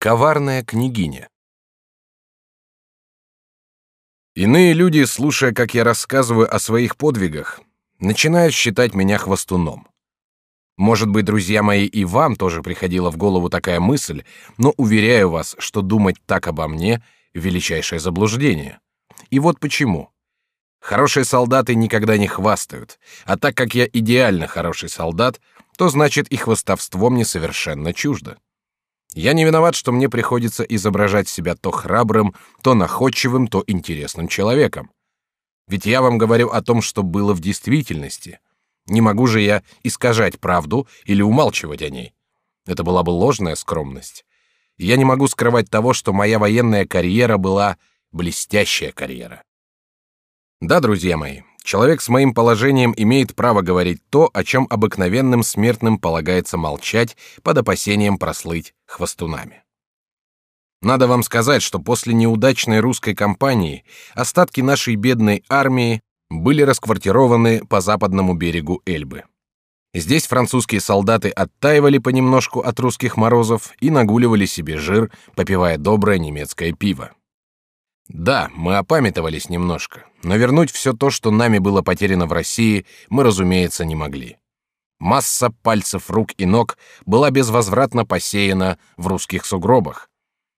Коварная княгиня. Иные люди, слушая, как я рассказываю о своих подвигах, начинают считать меня хвостуном. Может быть, друзья мои, и вам тоже приходила в голову такая мысль, но уверяю вас, что думать так обо мне — величайшее заблуждение. И вот почему. Хорошие солдаты никогда не хвастают, а так как я идеально хороший солдат, то значит и хвастовство мне совершенно чуждо. Я не виноват, что мне приходится изображать себя то храбрым, то находчивым, то интересным человеком. Ведь я вам говорю о том, что было в действительности. Не могу же я искажать правду или умалчивать о ней. Это была бы ложная скромность. Я не могу скрывать того, что моя военная карьера была блестящая карьера. Да, друзья мои, человек с моим положением имеет право говорить то, о чем обыкновенным смертным полагается молчать под опасением прослыть хвостунами. Надо вам сказать, что после неудачной русской кампании остатки нашей бедной армии были расквартированы по западному берегу Эльбы. Здесь французские солдаты оттаивали понемножку от русских морозов и нагуливали себе жир, попивая доброе немецкое пиво. Да, мы опамятовались немножко, но вернуть все то, что нами было потеряно в России, мы, разумеется, не могли. Масса пальцев рук и ног была безвозвратно посеяна в русских сугробах.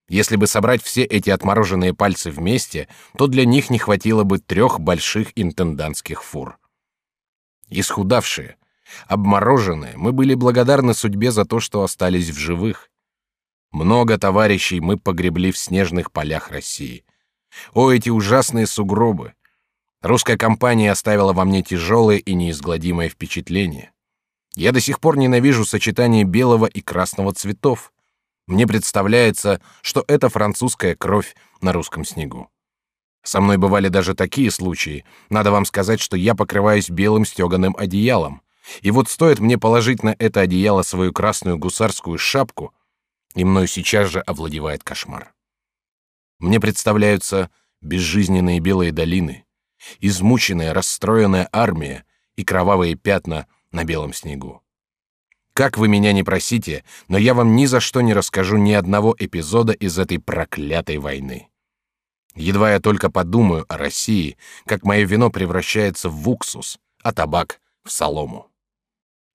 Если бы собрать все эти отмороженные пальцы вместе, то для них не хватило бы трех больших интендантских фур. Исхудавшие, обмороженные, мы были благодарны судьбе за то, что остались в живых. Много товарищей мы погребли в снежных полях России. О, эти ужасные сугробы! Русская компания оставила во мне тяжелое и неизгладимое впечатление. Я до сих пор ненавижу сочетание белого и красного цветов. Мне представляется, что это французская кровь на русском снегу. Со мной бывали даже такие случаи. Надо вам сказать, что я покрываюсь белым стеганым одеялом. И вот стоит мне положить на это одеяло свою красную гусарскую шапку, и мною сейчас же овладевает кошмар. Мне представляются безжизненные белые долины, измученная, расстроенная армия и кровавые пятна на белом снегу. Как вы меня не просите, но я вам ни за что не расскажу ни одного эпизода из этой проклятой войны. Едва я только подумаю о России, как мое вино превращается в уксус, а табак — в солому.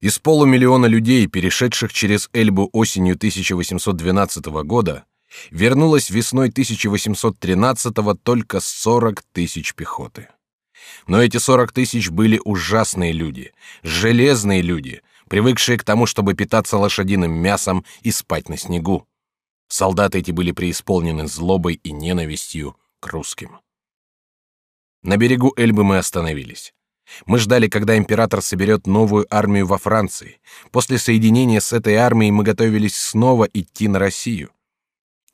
Из полумиллиона людей, перешедших через Эльбу осенью 1812 года, вернулось весной 1813-го только 40 тысяч пехоты. Но эти 40 тысяч были ужасные люди, железные люди, привыкшие к тому, чтобы питаться лошадиным мясом и спать на снегу. Солдаты эти были преисполнены злобой и ненавистью к русским. На берегу Эльбы мы остановились. Мы ждали, когда император соберет новую армию во Франции. После соединения с этой армией мы готовились снова идти на Россию.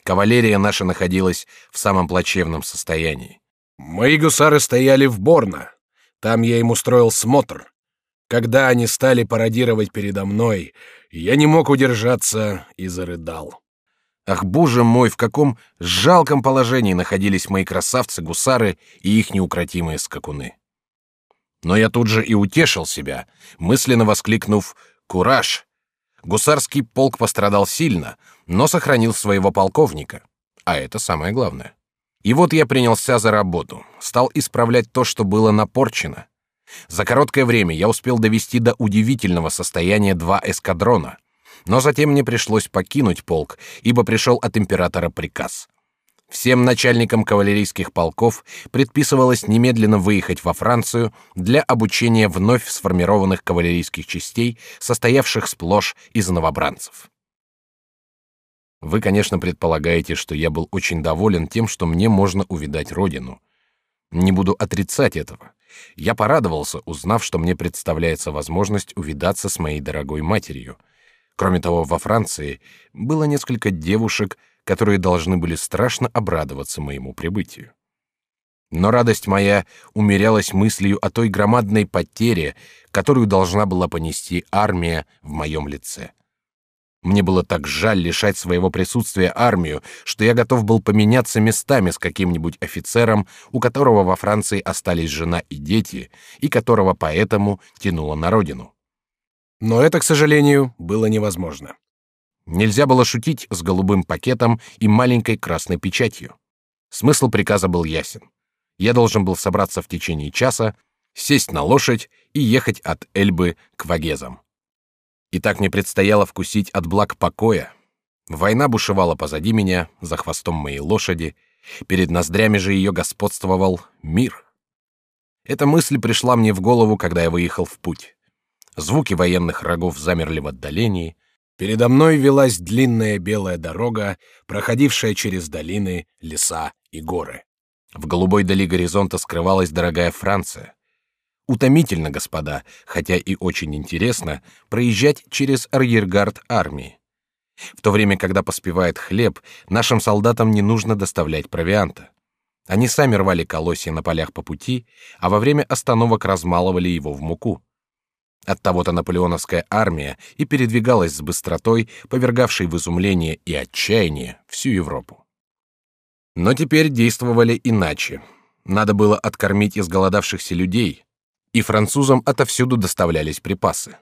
Кавалерия наша находилась в самом плачевном состоянии. Мои гусары стояли в Борно. Там я им устроил смотр. Когда они стали пародировать передо мной, я не мог удержаться и зарыдал. Ах, боже мой, в каком жалком положении находились мои красавцы-гусары и их неукротимые скакуны. Но я тут же и утешил себя, мысленно воскликнув «Кураж!» Гусарский полк пострадал сильно, но сохранил своего полковника, а это самое главное. И вот я принялся за работу, стал исправлять то, что было напорчено. За короткое время я успел довести до удивительного состояния два эскадрона, но затем мне пришлось покинуть полк, ибо пришел от императора приказ — Всем начальникам кавалерийских полков предписывалось немедленно выехать во Францию для обучения вновь сформированных кавалерийских частей, состоявших сплошь из новобранцев. Вы, конечно, предполагаете, что я был очень доволен тем, что мне можно увидать родину. Не буду отрицать этого. Я порадовался, узнав, что мне представляется возможность увидаться с моей дорогой матерью. Кроме того, во Франции было несколько девушек, которые должны были страшно обрадоваться моему прибытию. Но радость моя умерялась мыслью о той громадной потере, которую должна была понести армия в моем лице. Мне было так жаль лишать своего присутствия армию, что я готов был поменяться местами с каким-нибудь офицером, у которого во Франции остались жена и дети, и которого поэтому тянуло на родину. Но это, к сожалению, было невозможно. Нельзя было шутить с голубым пакетом и маленькой красной печатью. Смысл приказа был ясен. Я должен был собраться в течение часа, сесть на лошадь и ехать от Эльбы к Вагезам. И так мне предстояло вкусить от благ покоя. Война бушевала позади меня, за хвостом моей лошади, перед ноздрями же ее господствовал мир. Эта мысль пришла мне в голову, когда я выехал в путь. Звуки военных рогов замерли в отдалении. Передо мной велась длинная белая дорога, проходившая через долины, леса и горы. В голубой дали горизонта скрывалась дорогая Франция. Утомительно, господа, хотя и очень интересно, проезжать через арьергард армии. В то время, когда поспевает хлеб, нашим солдатам не нужно доставлять провианта. Они сами рвали колосья на полях по пути, а во время остановок размалывали его в муку. Оттого-то наполеоновская армия и передвигалась с быстротой, повергавшей в изумление и отчаяние всю Европу. Но теперь действовали иначе. Надо было откормить изголодавшихся людей, и французам отовсюду доставлялись припасы.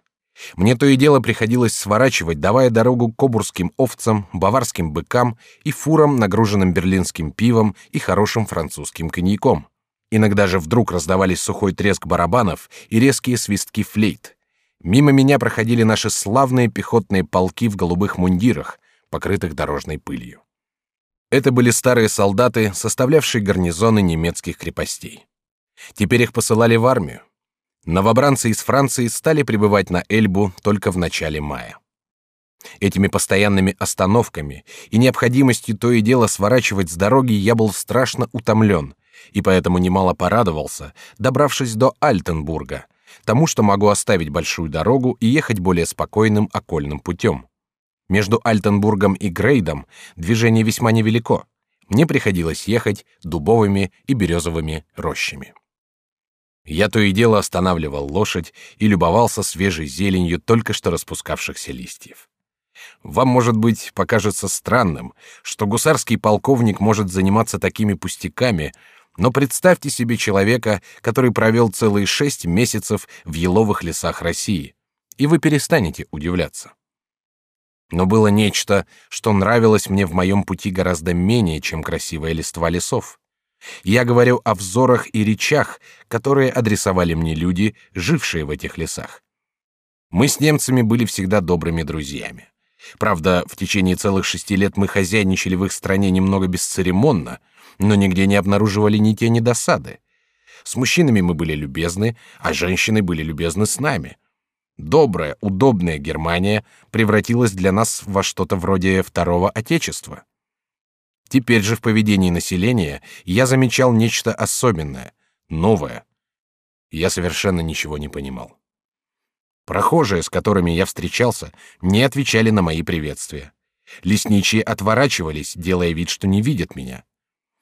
Мне то и дело приходилось сворачивать, давая дорогу кобурским овцам, баварским быкам и фурам, нагруженным берлинским пивом и хорошим французским коньяком. Иногда же вдруг раздавались сухой треск барабанов и резкие свистки флейт. Мимо меня проходили наши славные пехотные полки в голубых мундирах, покрытых дорожной пылью. Это были старые солдаты, составлявшие гарнизоны немецких крепостей. Теперь их посылали в армию. Новобранцы из Франции стали прибывать на Эльбу только в начале мая. Этими постоянными остановками и необходимостью то и дело сворачивать с дороги я был страшно утомлен, и поэтому немало порадовался, добравшись до Альтенбурга, тому, что могу оставить большую дорогу и ехать более спокойным окольным путем. Между Альтенбургом и Грейдом движение весьма невелико. Мне приходилось ехать дубовыми и березовыми рощами. Я то и дело останавливал лошадь и любовался свежей зеленью только что распускавшихся листьев. Вам, может быть, покажется странным, что гусарский полковник может заниматься такими пустяками, но представьте себе человека, который провел целые шесть месяцев в еловых лесах России, и вы перестанете удивляться. Но было нечто, что нравилось мне в моем пути гораздо менее, чем красивая листва лесов. Я говорю о взорах и речах, которые адресовали мне люди, жившие в этих лесах. Мы с немцами были всегда добрыми друзьями. Правда, в течение целых шести лет мы хозяйничали в их стране немного бесцеремонно, но нигде не обнаруживали ни тени досады. С мужчинами мы были любезны, а женщины были любезны с нами. Добрая, удобная Германия превратилась для нас во что-то вроде второго отечества. Теперь же в поведении населения я замечал нечто особенное, новое. Я совершенно ничего не понимал. Прохожие, с которыми я встречался, не отвечали на мои приветствия. Лесничие отворачивались, делая вид, что не видят меня.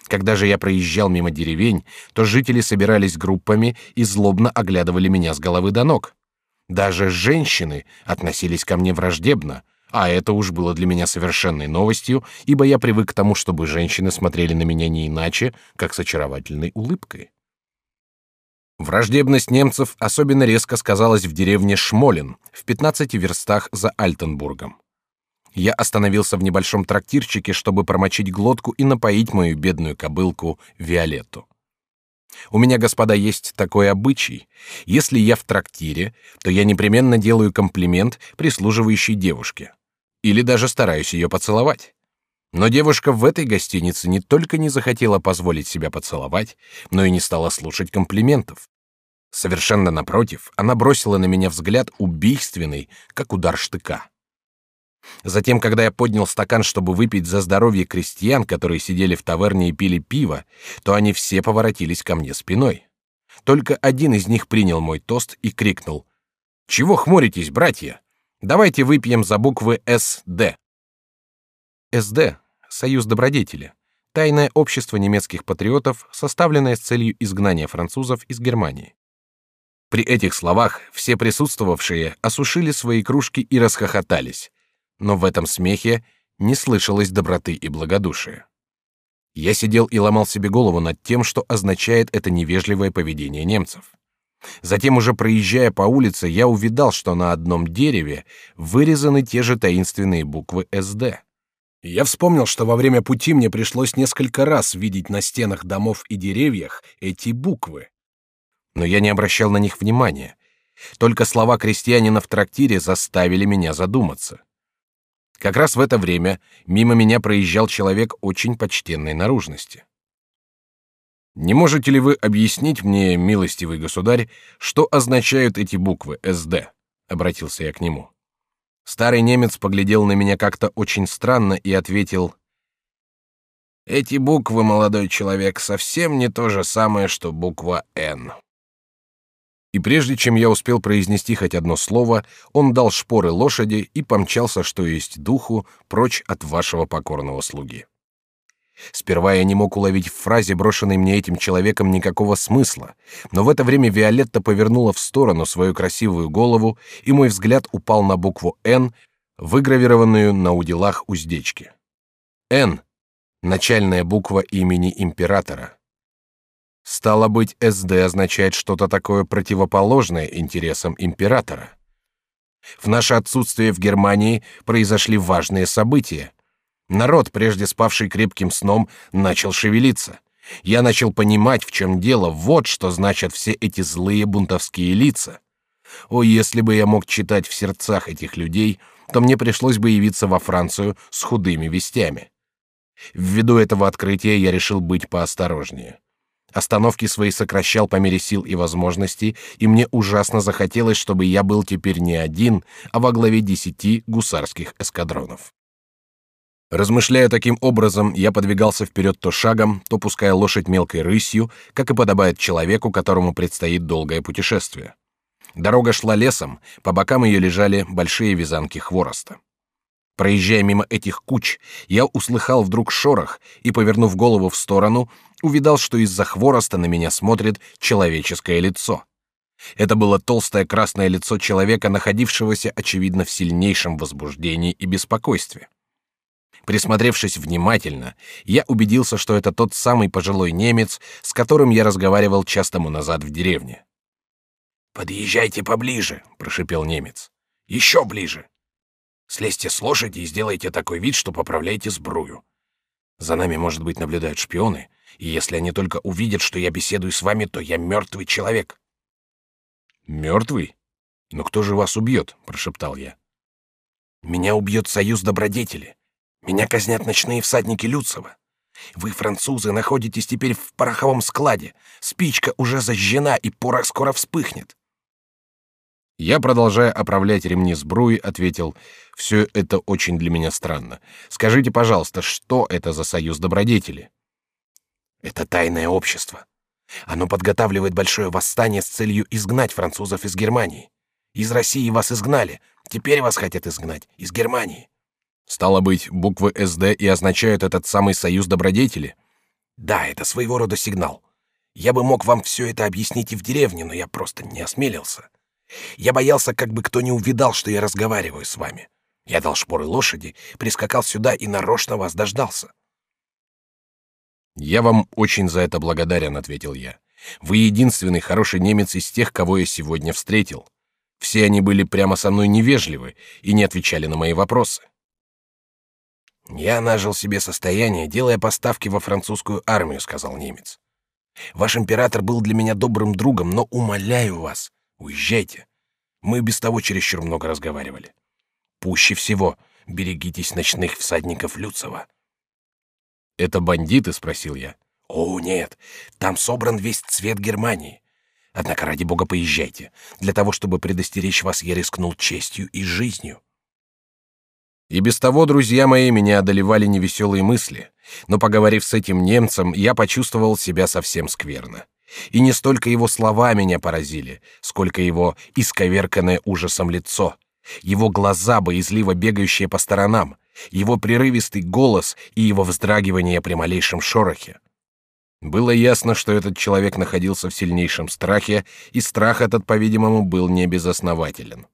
Когда же я проезжал мимо деревень, то жители собирались группами и злобно оглядывали меня с головы до ног. Даже женщины относились ко мне враждебно, а это уж было для меня совершенной новостью, ибо я привык к тому, чтобы женщины смотрели на меня не иначе, как с очаровательной улыбкой. Враждебность немцев особенно резко сказалась в деревне Шмолин, в 15 верстах за Альтенбургом. Я остановился в небольшом трактирчике, чтобы промочить глотку и напоить мою бедную кобылку Виолетту. У меня, господа, есть такой обычай. Если я в трактире, то я непременно делаю комплимент прислуживающей девушке. Или даже стараюсь ее поцеловать. Но девушка в этой гостинице не только не захотела позволить себя поцеловать, но и не стала слушать комплиментов. Совершенно напротив, она бросила на меня взгляд убийственный, как удар штыка. Затем, когда я поднял стакан, чтобы выпить за здоровье крестьян, которые сидели в таверне и пили пиво, то они все поворотились ко мне спиной. Только один из них принял мой тост и крикнул: "Чего хмуритесь, братья? Давайте выпьем за буквы СД". СД Союз добродетели. Тайное общество немецких патриотов, составленное с целью изгнания французов из Германии. При этих словах все присутствовавшие осушили свои кружки и расхохотались но в этом смехе не слышалось доброты и благодушия. Я сидел и ломал себе голову над тем, что означает это невежливое поведение немцев. Затем, уже проезжая по улице, я увидал, что на одном дереве вырезаны те же таинственные буквы «СД». Я вспомнил, что во время пути мне пришлось несколько раз видеть на стенах домов и деревьях эти буквы. Но я не обращал на них внимания. Только слова крестьянина в трактире заставили меня задуматься. Как раз в это время мимо меня проезжал человек очень почтенной наружности. Не можете ли вы объяснить мне, милостивый государь, что означают эти буквы СД? Обратился я к нему. Старый немец поглядел на меня как-то очень странно и ответил: Эти буквы, молодой человек, совсем не то же самое, что буква Н. И прежде чем я успел произнести хоть одно слово, он дал шпоры лошади и помчался, что есть духу, прочь от вашего покорного слуги. Сперва я не мог уловить в фразе, брошенной мне этим человеком, никакого смысла, но в это время Виолетта повернула в сторону свою красивую голову, и мой взгляд упал на букву «Н», выгравированную на уделах уздечки. «Н» — начальная буква имени императора. Стало быть, СД означает что-то такое противоположное интересам императора. В наше отсутствие в Германии произошли важные события — Народ, прежде спавший крепким сном, начал шевелиться. Я начал понимать, в чем дело. Вот что значат все эти злые бунтовские лица. О, если бы я мог читать в сердцах этих людей, то мне пришлось бы явиться во Францию с худыми вестями. Ввиду этого открытия я решил быть поосторожнее. Остановки свои сокращал по мере сил и возможностей, и мне ужасно захотелось, чтобы я был теперь не один, а во главе десяти гусарских эскадронов. Размышляя таким образом, я подвигался вперед то шагом, то пуская лошадь мелкой рысью, как и подобает человеку, которому предстоит долгое путешествие. Дорога шла лесом, по бокам ее лежали большие вязанки хвороста. Проезжая мимо этих куч, я услыхал вдруг шорох и, повернув голову в сторону, увидал, что из-за хвороста на меня смотрит человеческое лицо. Это было толстое красное лицо человека, находившегося, очевидно, в сильнейшем возбуждении и беспокойстве. Присмотревшись внимательно, я убедился, что это тот самый пожилой немец, с которым я разговаривал час тому назад в деревне. «Подъезжайте поближе», — прошипел немец. «Еще ближе. Слезьте с лошади и сделайте такой вид, что поправляете сбрую. За нами, может быть, наблюдают шпионы, и если они только увидят, что я беседую с вами, то я мертвый человек». «Мертвый? Но кто же вас убьет?» — прошептал я. «Меня убьет союз добродетели. Меня казнят ночные всадники Люцева. Вы, французы, находитесь теперь в пороховом складе. Спичка уже зажжена, и порох скоро вспыхнет. Я, продолжая оправлять ремни сбруи, ответил: «Все это очень для меня странно. Скажите, пожалуйста, что это за союз добродетели?» «Это тайное общество. Оно подготавливает большое восстание с целью изгнать французов из Германии. Из России вас изгнали, теперь вас хотят изгнать из Германии. Стало быть, буквы СД и означают этот самый союз добродетели? Да, это своего рода сигнал. Я бы мог вам все это объяснить и в деревне, но я просто не осмелился. Я боялся, как бы кто не увидал, что я разговариваю с вами. Я дал шпоры лошади, прискакал сюда и нарочно вас дождался. Я вам очень за это благодарен, ответил я. Вы единственный хороший немец из тех, кого я сегодня встретил. Все они были прямо со мной невежливы и не отвечали на мои вопросы. «Я нажил себе состояние, делая поставки во французскую армию», — сказал немец. «Ваш император был для меня добрым другом, но умоляю вас, уезжайте. Мы без того чересчур много разговаривали. Пуще всего берегитесь ночных всадников Люцева». «Это бандиты?» — спросил я. «О, нет, там собран весь цвет Германии. Однако, ради бога, поезжайте. Для того, чтобы предостеречь вас, я рискнул честью и жизнью». И без того, друзья мои, меня одолевали невеселые мысли, но поговорив с этим немцем, я почувствовал себя совсем скверно. И не столько его слова меня поразили, сколько его исковерканное ужасом лицо, его глаза, боязливо бегающие по сторонам, его прерывистый голос и его вздрагивание при малейшем шорохе. Было ясно, что этот человек находился в сильнейшем страхе, и страх этот, по-видимому, был не безоснователен.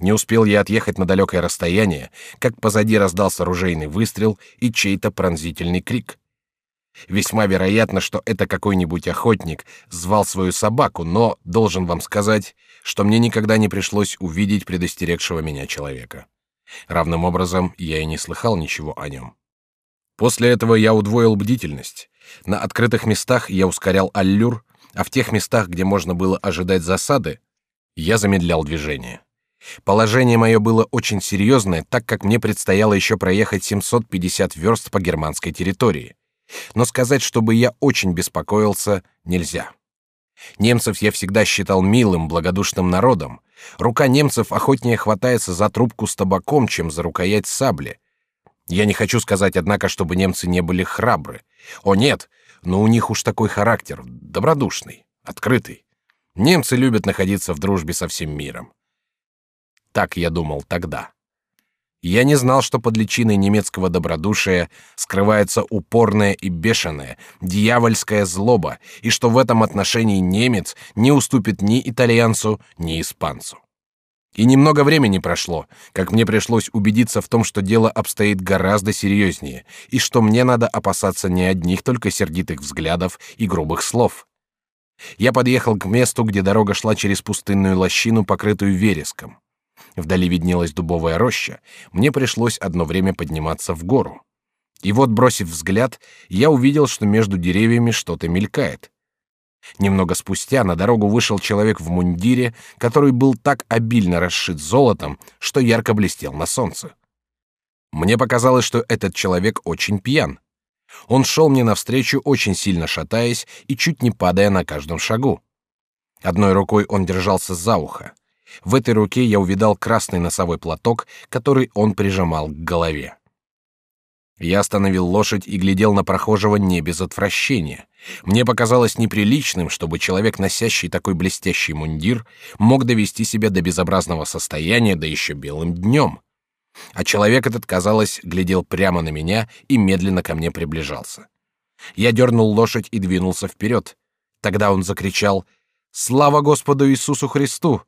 Не успел я отъехать на далекое расстояние, как позади раздался ружейный выстрел и чей-то пронзительный крик. Весьма вероятно, что это какой-нибудь охотник звал свою собаку, но должен вам сказать, что мне никогда не пришлось увидеть предостерегшего меня человека. Равным образом я и не слыхал ничего о нем. После этого я удвоил бдительность. На открытых местах я ускорял аллюр, а в тех местах, где можно было ожидать засады, я замедлял движение. Положение мое было очень серьезное, так как мне предстояло еще проехать 750 верст по германской территории. Но сказать, чтобы я очень беспокоился, нельзя. Немцев я всегда считал милым, благодушным народом. Рука немцев охотнее хватается за трубку с табаком, чем за рукоять сабли. Я не хочу сказать, однако, чтобы немцы не были храбры. О нет, но у них уж такой характер, добродушный, открытый. Немцы любят находиться в дружбе со всем миром. Так я думал тогда. Я не знал, что под личиной немецкого добродушия скрывается упорная и бешеная, дьявольская злоба, и что в этом отношении немец не уступит ни итальянцу, ни испанцу. И немного времени прошло, как мне пришлось убедиться в том, что дело обстоит гораздо серьезнее, и что мне надо опасаться не одних только сердитых взглядов и грубых слов. Я подъехал к месту, где дорога шла через пустынную лощину, покрытую вереском. Вдали виднелась дубовая роща. Мне пришлось одно время подниматься в гору. И вот, бросив взгляд, я увидел, что между деревьями что-то мелькает. Немного спустя на дорогу вышел человек в мундире, который был так обильно расшит золотом, что ярко блестел на солнце. Мне показалось, что этот человек очень пьян. Он шел мне навстречу, очень сильно шатаясь и чуть не падая на каждом шагу. Одной рукой он держался за ухо. В этой руке я увидал красный носовой платок, который он прижимал к голове. Я остановил лошадь и глядел на прохожего не без отвращения. Мне показалось неприличным, чтобы человек, носящий такой блестящий мундир, мог довести себя до безобразного состояния, да еще белым днем. А человек этот, казалось, глядел прямо на меня и медленно ко мне приближался. Я дернул лошадь и двинулся вперед. Тогда он закричал «Слава Господу Иисусу Христу!»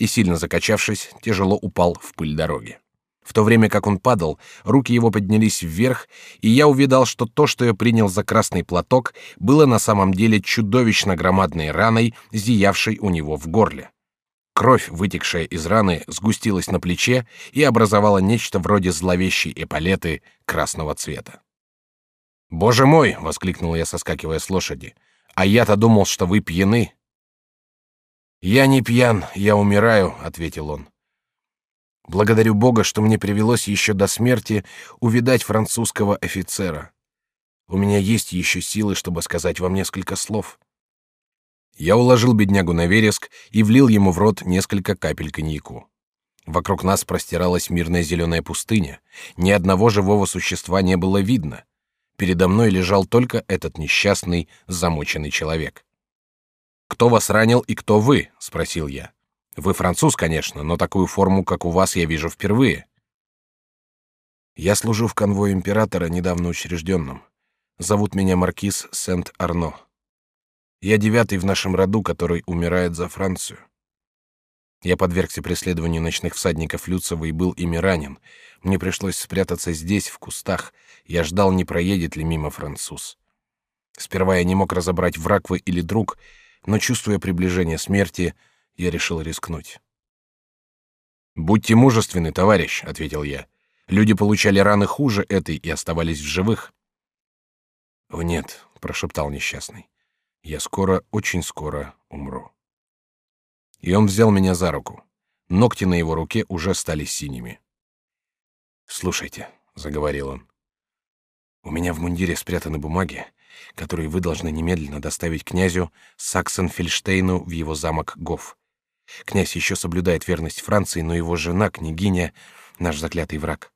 И, сильно закачавшись, тяжело упал в пыль дороги. В то время как он падал, руки его поднялись вверх, и я увидал, что то, что я принял за красный платок, было на самом деле чудовищно громадной раной, зиявшей у него в горле. Кровь, вытекшая из раны, сгустилась на плече и образовала нечто вроде зловещей эполеты красного цвета. «Боже мой!» — воскликнул я, соскакивая с лошади. «А я-то думал, что вы пьяны!» «Я не пьян, я умираю», — ответил он. «Благодарю Бога, что мне привелось еще до смерти увидать французского офицера. У меня есть еще силы, чтобы сказать вам несколько слов». Я уложил беднягу на вереск и влил ему в рот несколько капель коньяку. Вокруг нас простиралась мирная зеленая пустыня. Ни одного живого существа не было видно. Передо мной лежал только этот несчастный, замученный человек. Кто вас ранил и кто вы? – спросил я. Вы француз, конечно, но такую форму, как у вас, я вижу впервые. Я служу в конвое императора, недавно учрежденном. Зовут меня маркиз Сент-Арно. Я девятый в нашем роду, который умирает за Францию. Я подвергся преследованию ночных всадников Люцева и был ими ранен. Мне пришлось спрятаться здесь, в кустах. Я ждал, не проедет ли мимо француз. Сперва я не мог разобрать, враг вы или друг, но, чувствуя приближение смерти, я решил рискнуть. «Будьте мужественны, товарищ», — ответил я. «Люди получали раны хуже этой и оставались в живых». «О нет», — прошептал несчастный. «Я скоро, очень скоро умру». И он взял меня за руку. Ногти на его руке уже стали синими. «Слушайте», — заговорил он. «У меня в мундире спрятаны бумаги, который вы должны немедленно доставить князю Саксенфельштейну в его замок Гоф. Князь еще соблюдает верность Франции, но его жена, княгиня, наш заклятый враг.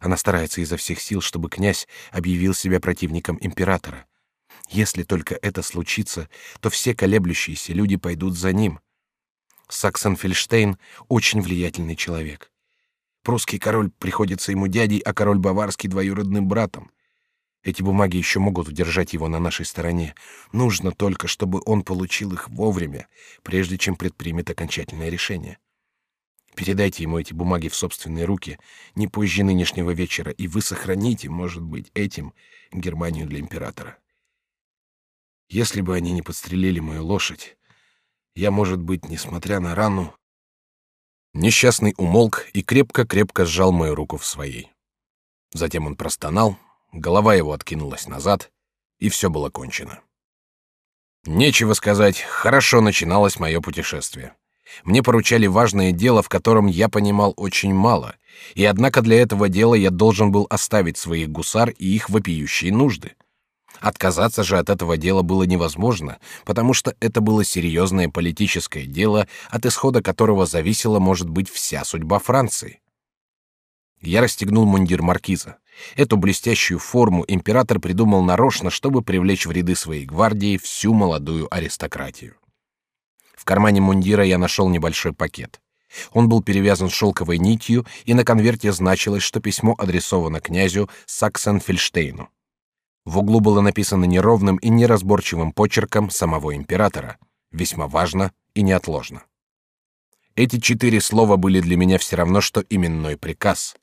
Она старается изо всех сил, чтобы князь объявил себя противником императора. Если только это случится, то все колеблющиеся люди пойдут за ним. Саксенфельштейн очень влиятельный человек. Прусский король приходится ему дядей, а король баварский двоюродным братом. Эти бумаги еще могут удержать его на нашей стороне. Нужно только, чтобы он получил их вовремя, прежде чем предпримет окончательное решение. Передайте ему эти бумаги в собственные руки не позже нынешнего вечера, и вы сохраните, может быть, этим Германию для императора. Если бы они не подстрелили мою лошадь, я, может быть, несмотря на рану... Несчастный умолк и крепко-крепко сжал мою руку в своей. Затем он простонал, голова его откинулась назад, и все было кончено. Нечего сказать, хорошо начиналось мое путешествие. Мне поручали важное дело, в котором я понимал очень мало, и однако для этого дела я должен был оставить своих гусар и их вопиющие нужды. Отказаться же от этого дела было невозможно, потому что это было серьезное политическое дело, от исхода которого зависела, может быть, вся судьба Франции. Я расстегнул мундир маркиза. Эту блестящую форму император придумал нарочно, чтобы привлечь в ряды своей гвардии всю молодую аристократию. В кармане мундира я нашел небольшой пакет. Он был перевязан шелковой нитью, и на конверте значилось, что письмо адресовано князю Саксенфельштейну. В углу было написано неровным и неразборчивым почерком самого императора, весьма важно и неотложно. Эти четыре слова были для меня все равно, что именной приказ.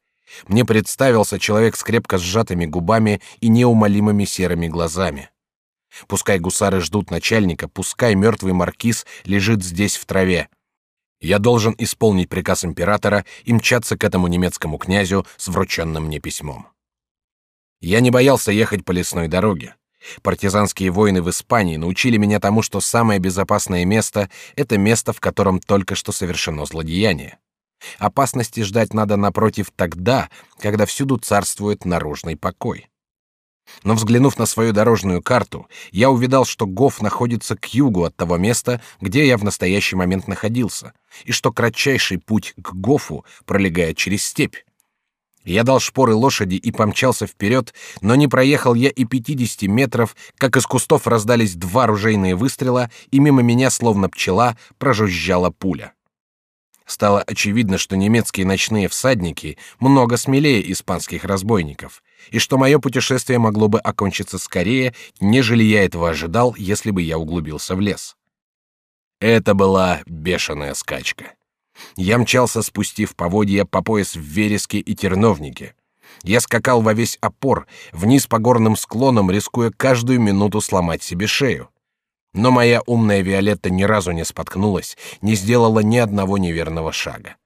Мне представился человек с крепко сжатыми губами и неумолимыми серыми глазами. Пускай гусары ждут начальника, пускай мертвый маркиз лежит здесь в траве. Я должен исполнить приказ императора и мчаться к этому немецкому князю с врученным мне письмом. Я не боялся ехать по лесной дороге. Партизанские войны в Испании научили меня тому, что самое безопасное место — это место, в котором только что совершено злодеяние. Опасности ждать надо напротив тогда, когда всюду царствует наружный покой. Но взглянув на свою дорожную карту, я увидал, что Гоф находится к югу от того места, где я в настоящий момент находился, и что кратчайший путь к Гофу пролегает через степь. Я дал шпоры лошади и помчался вперед, но не проехал я и пятидесяти метров, как из кустов раздались два ружейные выстрела, и мимо меня, словно пчела, прожужжала пуля. Стало очевидно, что немецкие ночные всадники много смелее испанских разбойников, и что мое путешествие могло бы окончиться скорее, нежели я этого ожидал, если бы я углубился в лес. Это была бешеная скачка. Я мчался, спустив поводья по пояс в вереске и терновнике. Я скакал во весь опор, вниз по горным склонам, рискуя каждую минуту сломать себе шею. Но моя умная Виолетта ни разу не споткнулась, не сделала ни одного неверного шага.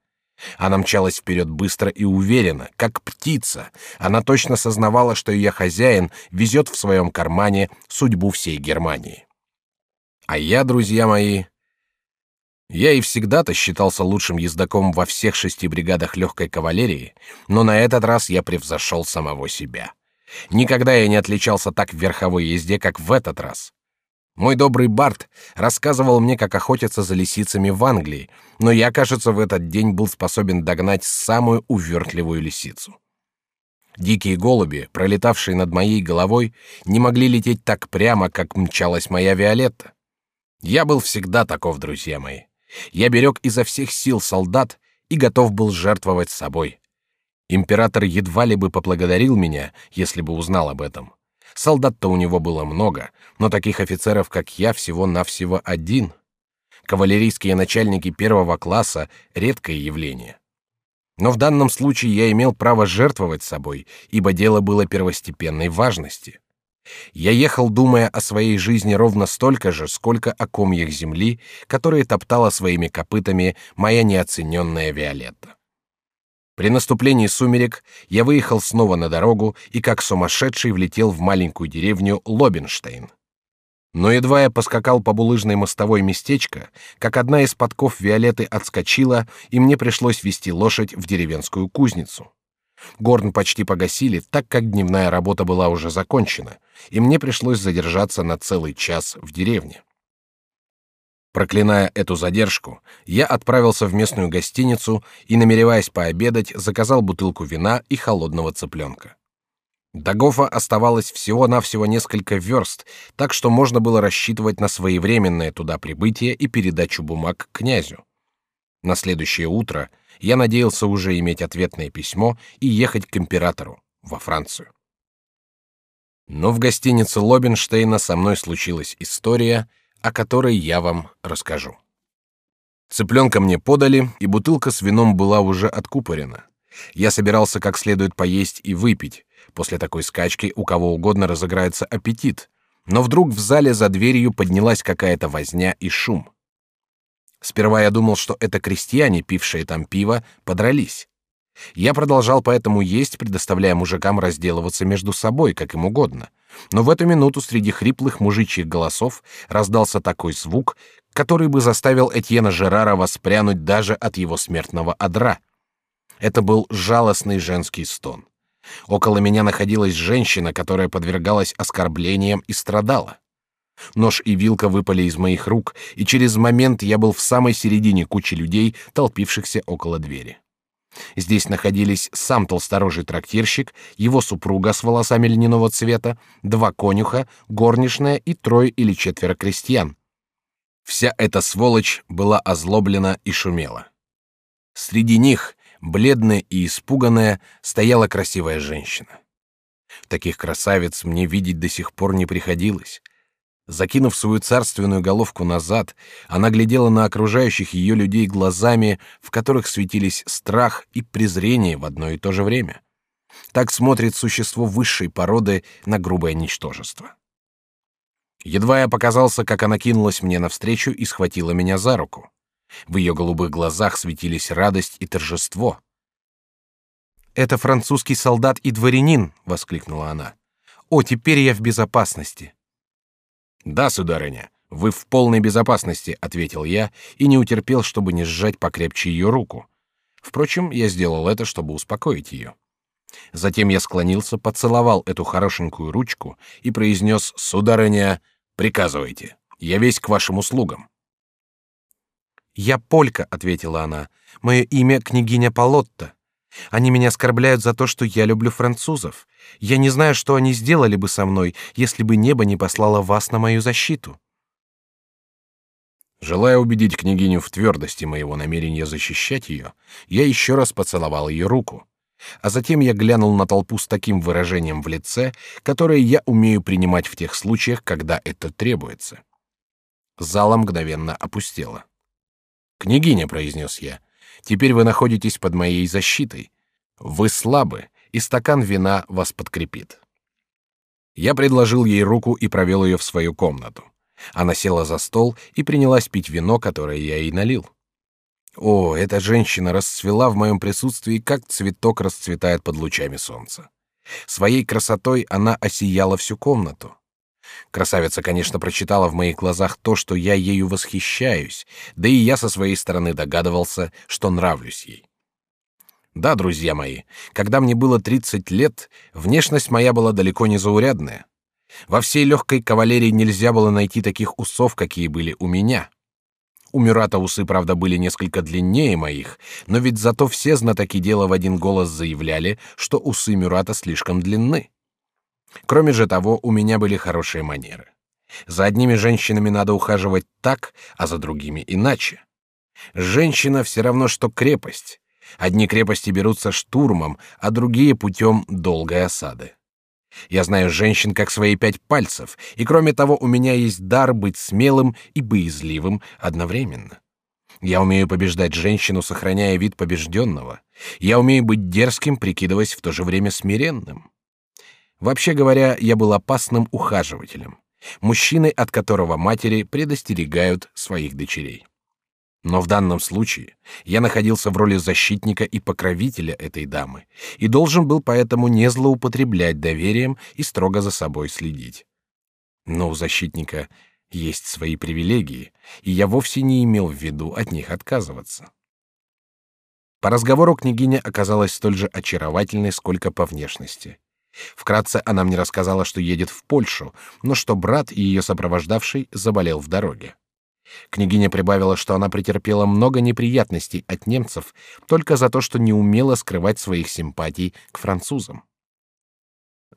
Она мчалась вперед быстро и уверенно, как птица. Она точно сознавала, что ее хозяин везет в своем кармане судьбу всей Германии. А я, друзья мои, я и всегда-то считался лучшим ездаком во всех шести бригадах легкой кавалерии, но на этот раз я превзошел самого себя. Никогда я не отличался так в верховой езде, как в этот раз. Мой добрый Барт рассказывал мне, как охотятся за лисицами в Англии, но я, кажется, в этот день был способен догнать самую увертливую лисицу. Дикие голуби, пролетавшие над моей головой, не могли лететь так прямо, как мчалась моя Виолетта. Я был всегда таков, друзья мои. Я берег изо всех сил солдат и готов был жертвовать собой. Император едва ли бы поблагодарил меня, если бы узнал об этом. Солдат-то у него было много, но таких офицеров, как я, всего-навсего один. Кавалерийские начальники первого класса — редкое явление. Но в данном случае я имел право жертвовать собой, ибо дело было первостепенной важности. Я ехал, думая о своей жизни ровно столько же, сколько о комьях земли, которые топтала своими копытами моя неоцененная Виолетта. При наступлении сумерек я выехал снова на дорогу и как сумасшедший влетел в маленькую деревню Лобенштейн. Но едва я поскакал по булыжной мостовой местечко, как одна из подков Виолетты отскочила, и мне пришлось вести лошадь в деревенскую кузницу. Горн почти погасили, так как дневная работа была уже закончена, и мне пришлось задержаться на целый час в деревне. Проклиная эту задержку, я отправился в местную гостиницу и, намереваясь пообедать, заказал бутылку вина и холодного цыпленка. До Гофа оставалось всего-навсего несколько верст, так что можно было рассчитывать на своевременное туда прибытие и передачу бумаг князю. На следующее утро я надеялся уже иметь ответное письмо и ехать к императору во Францию. Но в гостинице Лобенштейна со мной случилась история — о которой я вам расскажу. Цыпленка мне подали, и бутылка с вином была уже откупорена. Я собирался как следует поесть и выпить. После такой скачки у кого угодно разыграется аппетит. Но вдруг в зале за дверью поднялась какая-то возня и шум. Сперва я думал, что это крестьяне, пившие там пиво, подрались. Я продолжал поэтому есть, предоставляя мужикам разделываться между собой, как им угодно. Но в эту минуту среди хриплых мужичьих голосов раздался такой звук, который бы заставил Этьена Жерара воспрянуть даже от его смертного одра. Это был жалостный женский стон. Около меня находилась женщина, которая подвергалась оскорблениям и страдала. Нож и вилка выпали из моих рук, и через момент я был в самой середине кучи людей, толпившихся около двери. Здесь находились сам толсторожий трактирщик, его супруга с волосами льняного цвета, два конюха, горничная и трое или четверо крестьян. Вся эта сволочь была озлоблена и шумела. Среди них, бледная и испуганная, стояла красивая женщина. Таких красавиц мне видеть до сих пор не приходилось. Закинув свою царственную головку назад, она глядела на окружающих ее людей глазами, в которых светились страх и презрение в одно и то же время. Так смотрит существо высшей породы на грубое ничтожество. Едва я показался, как она кинулась мне навстречу и схватила меня за руку. В ее голубых глазах светились радость и торжество. «Это французский солдат и дворянин!» — воскликнула она. «О, теперь я в безопасности!» Да, сударыня, вы в полной безопасности, ответил я и не утерпел, чтобы не сжать покрепче ее руку. Впрочем, я сделал это, чтобы успокоить ее. Затем я склонился, поцеловал эту хорошенькую ручку и произнес: "Сударыня, приказывайте. Я весь к вашим услугам". Я полька, ответила она. Мое имя княгиня Полотта. Они меня оскорбляют за то, что я люблю французов. Я не знаю, что они сделали бы со мной, если бы небо не послало вас на мою защиту. Желая убедить княгиню в твердости моего намерения защищать ее, я еще раз поцеловал ее руку, а затем я глянул на толпу с таким выражением в лице, которое я умею принимать в тех случаях, когда это требуется. Зала мгновенно опустела. Княгиня, произнес я, Теперь вы находитесь под моей защитой. Вы слабы, и стакан вина вас подкрепит. Я предложил ей руку и провел ее в свою комнату. Она села за стол и принялась пить вино, которое я ей налил. О, эта женщина расцвела в моем присутствии, как цветок расцветает под лучами солнца. Своей красотой она осияла всю комнату. Красавица, конечно, прочитала в моих глазах то, что я ею восхищаюсь, да и я со своей стороны догадывался, что нравлюсь ей. Да, друзья мои, когда мне было 30 лет, внешность моя была далеко не заурядная. Во всей легкой кавалерии нельзя было найти таких усов, какие были у меня. У Мюрата усы, правда, были несколько длиннее моих, но ведь зато все знатоки дела в один голос заявляли, что усы Мюрата слишком длинны. Кроме же того, у меня были хорошие манеры. За одними женщинами надо ухаживать так, а за другими иначе. Женщина все равно что крепость. Одни крепости берутся штурмом, а другие путем долгой осады. Я знаю женщин как свои пять пальцев, и кроме того, у меня есть дар быть смелым и боязливым одновременно. Я умею побеждать женщину, сохраняя вид побежденного. Я умею быть дерзким, прикидываясь в то же время смиренным. Вообще говоря, я был опасным ухаживателем, мужчиной, от которого матери предостерегают своих дочерей. Но в данном случае я находился в роли защитника и покровителя этой дамы и должен был поэтому не злоупотреблять доверием и строго за собой следить. Но у защитника есть свои привилегии, и я вовсе не имел в виду от них отказываться. По разговору княгиня оказалась столь же очаровательной, сколько по внешности. Вкратце она мне рассказала, что едет в Польшу, но что брат и ее сопровождавший заболел в дороге. Княгиня прибавила, что она претерпела много неприятностей от немцев только за то, что не умела скрывать своих симпатий к французам.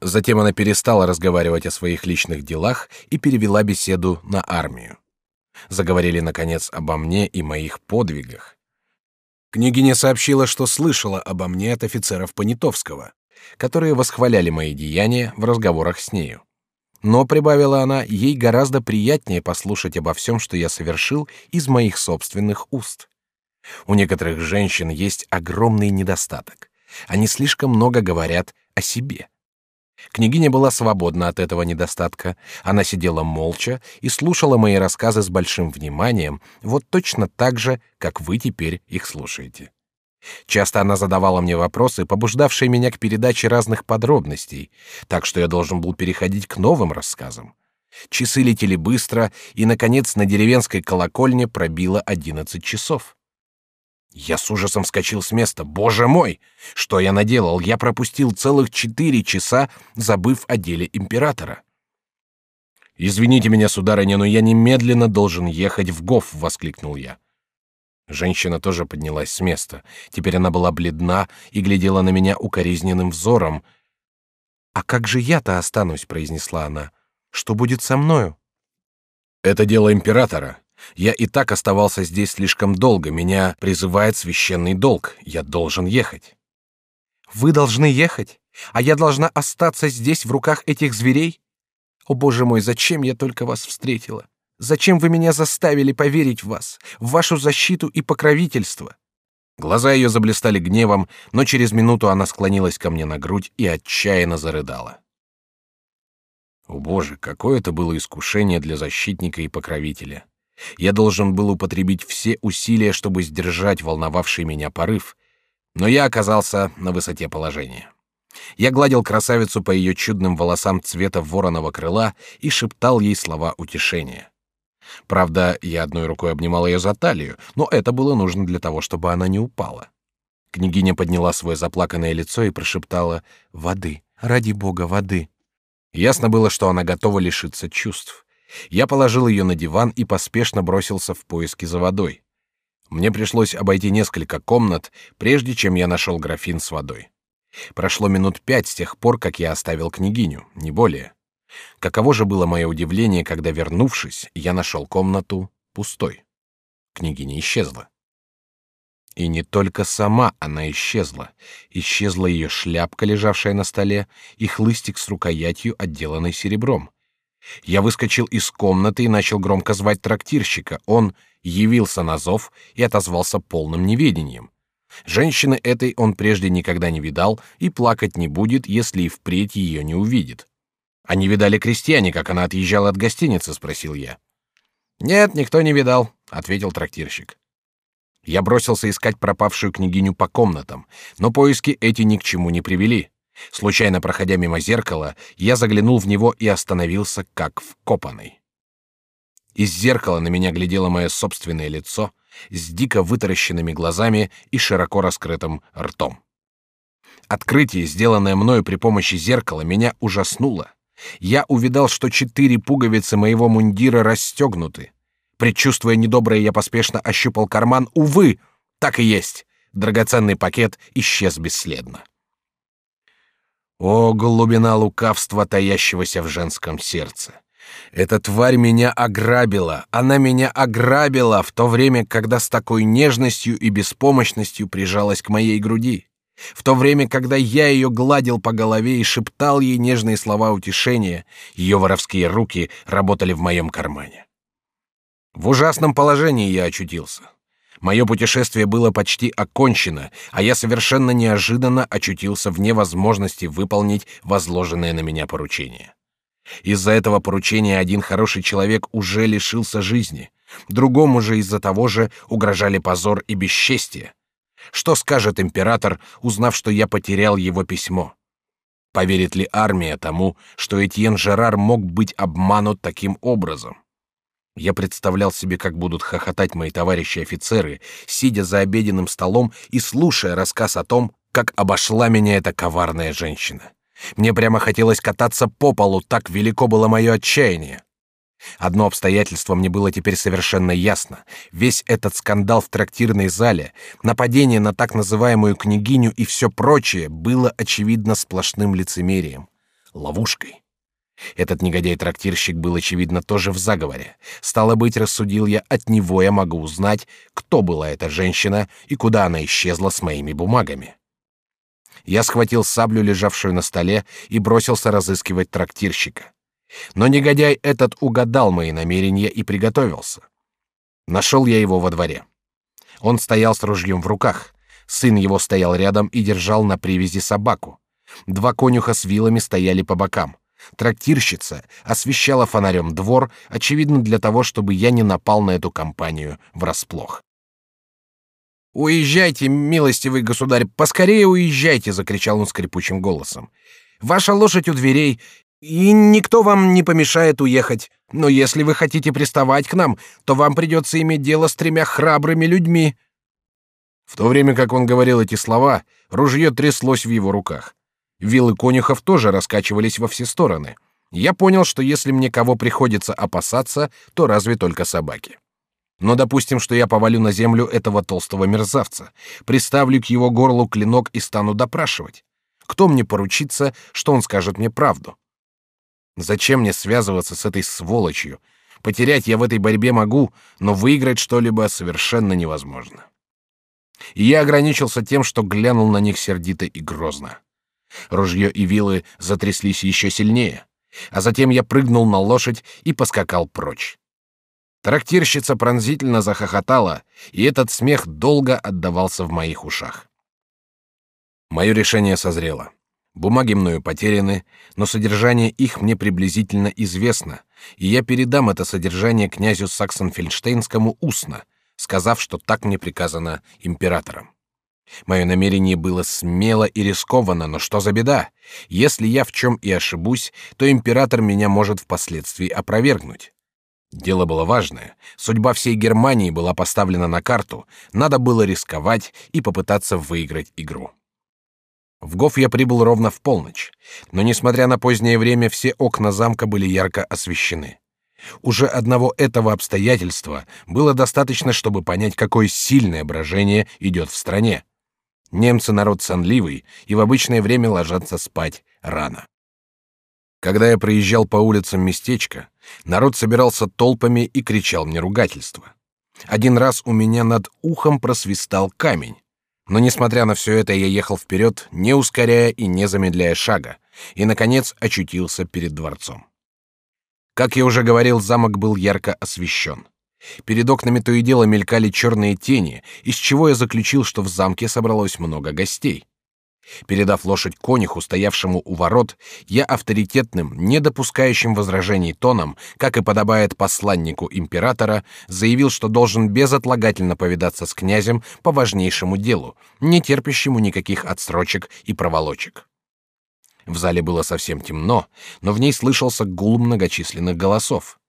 Затем она перестала разговаривать о своих личных делах и перевела беседу на армию. Заговорили наконец обо мне и моих подвигах. Княгиня сообщила, что слышала обо мне от офицеров Понятовского которые восхваляли мои деяния в разговорах с нею. Но, прибавила она, ей гораздо приятнее послушать обо всем, что я совершил, из моих собственных уст. У некоторых женщин есть огромный недостаток. Они слишком много говорят о себе. Княгиня была свободна от этого недостатка. Она сидела молча и слушала мои рассказы с большим вниманием, вот точно так же, как вы теперь их слушаете. Часто она задавала мне вопросы, побуждавшие меня к передаче разных подробностей, так что я должен был переходить к новым рассказам. Часы летели быстро, и, наконец, на деревенской колокольне пробило одиннадцать часов. Я с ужасом вскочил с места. Боже мой! Что я наделал? Я пропустил целых четыре часа, забыв о деле императора. «Извините меня, сударыня, но я немедленно должен ехать в Гоф!» — воскликнул я. Женщина тоже поднялась с места. Теперь она была бледна и глядела на меня укоризненным взором. «А как же я-то останусь?» — произнесла она. «Что будет со мною?» «Это дело императора. Я и так оставался здесь слишком долго. Меня призывает священный долг. Я должен ехать». «Вы должны ехать? А я должна остаться здесь в руках этих зверей? О, боже мой, зачем я только вас встретила? Зачем вы меня заставили поверить в вас, в вашу защиту и покровительство? Глаза ее заблестели гневом, но через минуту она склонилась ко мне на грудь и отчаянно зарыдала. О боже, какое это было искушение для защитника и покровителя! Я должен был употребить все усилия, чтобы сдержать волновавший меня порыв, но я оказался на высоте положения. Я гладил красавицу по ее чудным волосам цвета вороного крыла и шептал ей слова утешения. Правда, я одной рукой обнимал ее за талию, но это было нужно для того, чтобы она не упала. Княгиня подняла свое заплаканное лицо и прошептала «Воды, ради бога, воды». Ясно было, что она готова лишиться чувств. Я положил ее на диван и поспешно бросился в поиски за водой. Мне пришлось обойти несколько комнат, прежде чем я нашел графин с водой. Прошло минут пять с тех пор, как я оставил княгиню, не более. Каково же было мое удивление, когда, вернувшись, я нашел комнату пустой. Княгиня исчезла. И не только сама она исчезла. Исчезла ее шляпка, лежавшая на столе, и хлыстик с рукоятью, отделанной серебром. Я выскочил из комнаты и начал громко звать трактирщика. Он явился на зов и отозвался полным неведением. Женщины этой он прежде никогда не видал и плакать не будет, если и впредь ее не увидит. Не видали крестьяне, как она отъезжала от гостиницы, спросил я. Нет, никто не видал, ответил трактирщик. Я бросился искать пропавшую княгиню по комнатам, но поиски эти ни к чему не привели. Случайно проходя мимо зеркала, я заглянул в него и остановился как вкопанный. Из зеркала на меня глядело мое собственное лицо с дико вытаращенными глазами и широко раскрытым ртом. Открытие, сделанное мною при помощи зеркала, меня ужаснуло. Я увидал, что четыре пуговицы моего мундира расстегнуты. Предчувствуя недоброе, я поспешно ощупал карман. Увы, так и есть. Драгоценный пакет исчез бесследно. О, глубина лукавства, таящегося в женском сердце! Эта тварь меня ограбила, она меня ограбила в то время, когда с такой нежностью и беспомощностью прижалась к моей груди. В то время, когда я ее гладил по голове и шептал ей нежные слова утешения, ее воровские руки работали в моем кармане. В ужасном положении я очутился. Мое путешествие было почти окончено, а я совершенно неожиданно очутился вне возможности выполнить возложенное на меня поручение. Из-за этого поручения один хороший человек уже лишился жизни, другому же из-за того же угрожали позор и бесчестие. Что скажет император, узнав, что я потерял его письмо? Поверит ли армия тому, что Этьен Жерар мог быть обманут таким образом? Я представлял себе, как будут хохотать мои товарищи-офицеры, сидя за обеденным столом и слушая рассказ о том, как обошла меня эта коварная женщина. Мне прямо хотелось кататься по полу, так велико было мое отчаяние. Одно обстоятельство мне было теперь совершенно ясно. Весь этот скандал в трактирной зале, нападение на так называемую княгиню и все прочее было очевидно сплошным лицемерием, ловушкой. Этот негодяй-трактирщик был очевидно тоже в заговоре. Стало быть, рассудил я, от него я могу узнать, кто была эта женщина и куда она исчезла с моими бумагами. Я схватил саблю, лежавшую на столе, и бросился разыскивать трактирщика. Но негодяй этот угадал мои намерения и приготовился. Нашел я его во дворе. Он стоял с ружьем в руках. Сын его стоял рядом и держал на привязи собаку. Два конюха с вилами стояли по бокам. Трактирщица освещала фонарем двор, очевидно для того, чтобы я не напал на эту компанию врасплох. «Уезжайте, милостивый государь, поскорее уезжайте!» — закричал он скрипучим голосом. «Ваша лошадь у дверей, и никто вам не помешает уехать. Но если вы хотите приставать к нам, то вам придется иметь дело с тремя храбрыми людьми». В то время как он говорил эти слова, ружье тряслось в его руках. Вилы конюхов тоже раскачивались во все стороны. Я понял, что если мне кого приходится опасаться, то разве только собаки. Но допустим, что я повалю на землю этого толстого мерзавца, приставлю к его горлу клинок и стану допрашивать. Кто мне поручится, что он скажет мне правду? Зачем мне связываться с этой сволочью? Потерять я в этой борьбе могу, но выиграть что-либо совершенно невозможно. И я ограничился тем, что глянул на них сердито и грозно. Ружье и вилы затряслись еще сильнее, а затем я прыгнул на лошадь и поскакал прочь. Трактирщица пронзительно захохотала, и этот смех долго отдавался в моих ушах. Мое решение созрело. Бумаги мною потеряны, но содержание их мне приблизительно известно, и я передам это содержание князю Саксонфельдштейнскому устно, сказав, что так мне приказано императором. Мое намерение было смело и рискованно, но что за беда? Если я в чем и ошибусь, то император меня может впоследствии опровергнуть. Дело было важное. Судьба всей Германии была поставлена на карту. Надо было рисковать и попытаться выиграть игру. В Гоф я прибыл ровно в полночь, но несмотря на позднее время, все окна замка были ярко освещены. Уже одного этого обстоятельства было достаточно, чтобы понять, какое сильное брожение идет в стране. Немцы народ сонливый и в обычное время ложатся спать рано. Когда я проезжал по улицам местечка, народ собирался толпами и кричал мне ругательства. Один раз у меня над ухом просвистал камень. Но несмотря на все это, я ехал вперед, не ускоряя и не замедляя шага, и наконец очутился перед дворцом. Как я уже говорил, замок был ярко освещен. Перед окнами то и дело мелькали черные тени, из чего я заключил, что в замке собралось много гостей. Передав лошадь конюху, стоявшему у ворот, я авторитетным, не допускающим возражений тоном, как и подобает посланнику императора, заявил, что должен безотлагательно повидаться с князем по важнейшему делу, не терпящему никаких отсрочек и проволочек. В зале было совсем темно, но в ней слышался гул многочисленных голосов.